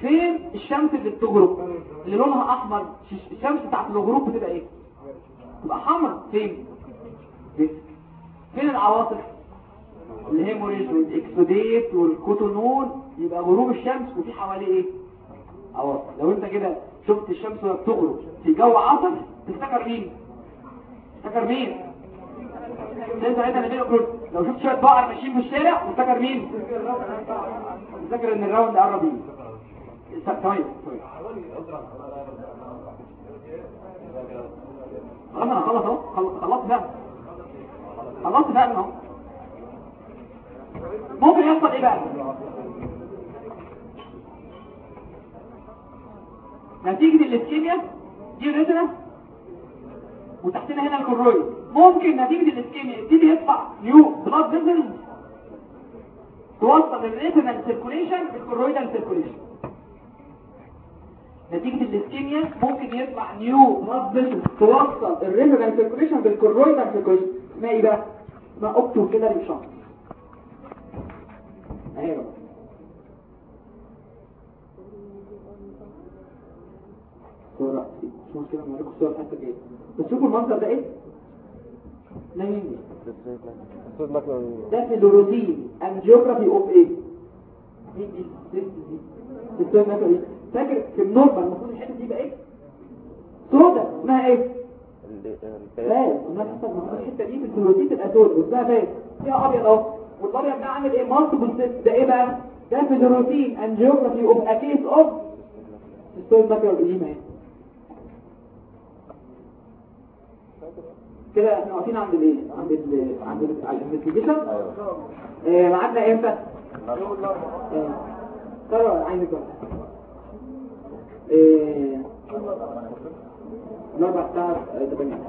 فين الشمس اللي بتغرب اللي لونها أحمر الشمس بتاعت الغروب بتبقى إيه؟ تبقى حمر فين؟ فين؟ العواصف؟ الهيموريج والإكسوديت والكوتونول. يبقى غروب الشمس وفي حواليه إيه؟ عواصف. لو أنت كده شفت الشمس وهي بتغرب في جو عاصف تفتكر مين؟ تفتكر مين؟ انت بينك لو شفت شوية بقر ماشيين في الشارع تفتكر مين؟ تفتكر إن ال round قرب يجي. طيب طيب خلاص أنا خلص اهو خل- خلصت بقى خلصت بقى اهو ممكن يحصل إيه بقى نتيجة ال ischemia دي ال retina وتحتنا هنا ال choroid. ممكن نتيجة ال ischemia يبتدي يطلع new blood vessels توصل ال retinal circulation بال choroidal circulation نتيجة ال ischemia ممكن يطلع new vessels توصل ال retinal circulation بال choroidal circulation اسمها إيه بقى؟ اسمها اوبتو كده ريشان أيوه صورة مش مشكلة ما لكم صورة حتى إيه بس شوفوا المنظر ده إيه؟ نايمين ده and geography of إيه دي دي دي دي الصورة إيه فاكر في النورمال المفروض الحتة دي بقى إيه؟ سودا اسمها إيه؟ حتى المفروض الحتة دي في تبقى سودا واسمها FAZ. فيها أبيض أهو. والأبيض ده عامل إيه؟ multiple cysts ده إيه بقى؟ ده في ال retina of a case of cystoid macular edema اهي. كده إحنا واقفين عند الايه عند ال عند ال على ال investigation إيه ميعادنا إمتى؟ إيه ترى عايزك بقى. إيه الاربع ساعات 8 ان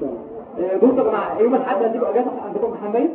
شاء الله إيه، بصوا يا جماعة يوم الأحد هتبقى اجازه عندكم باين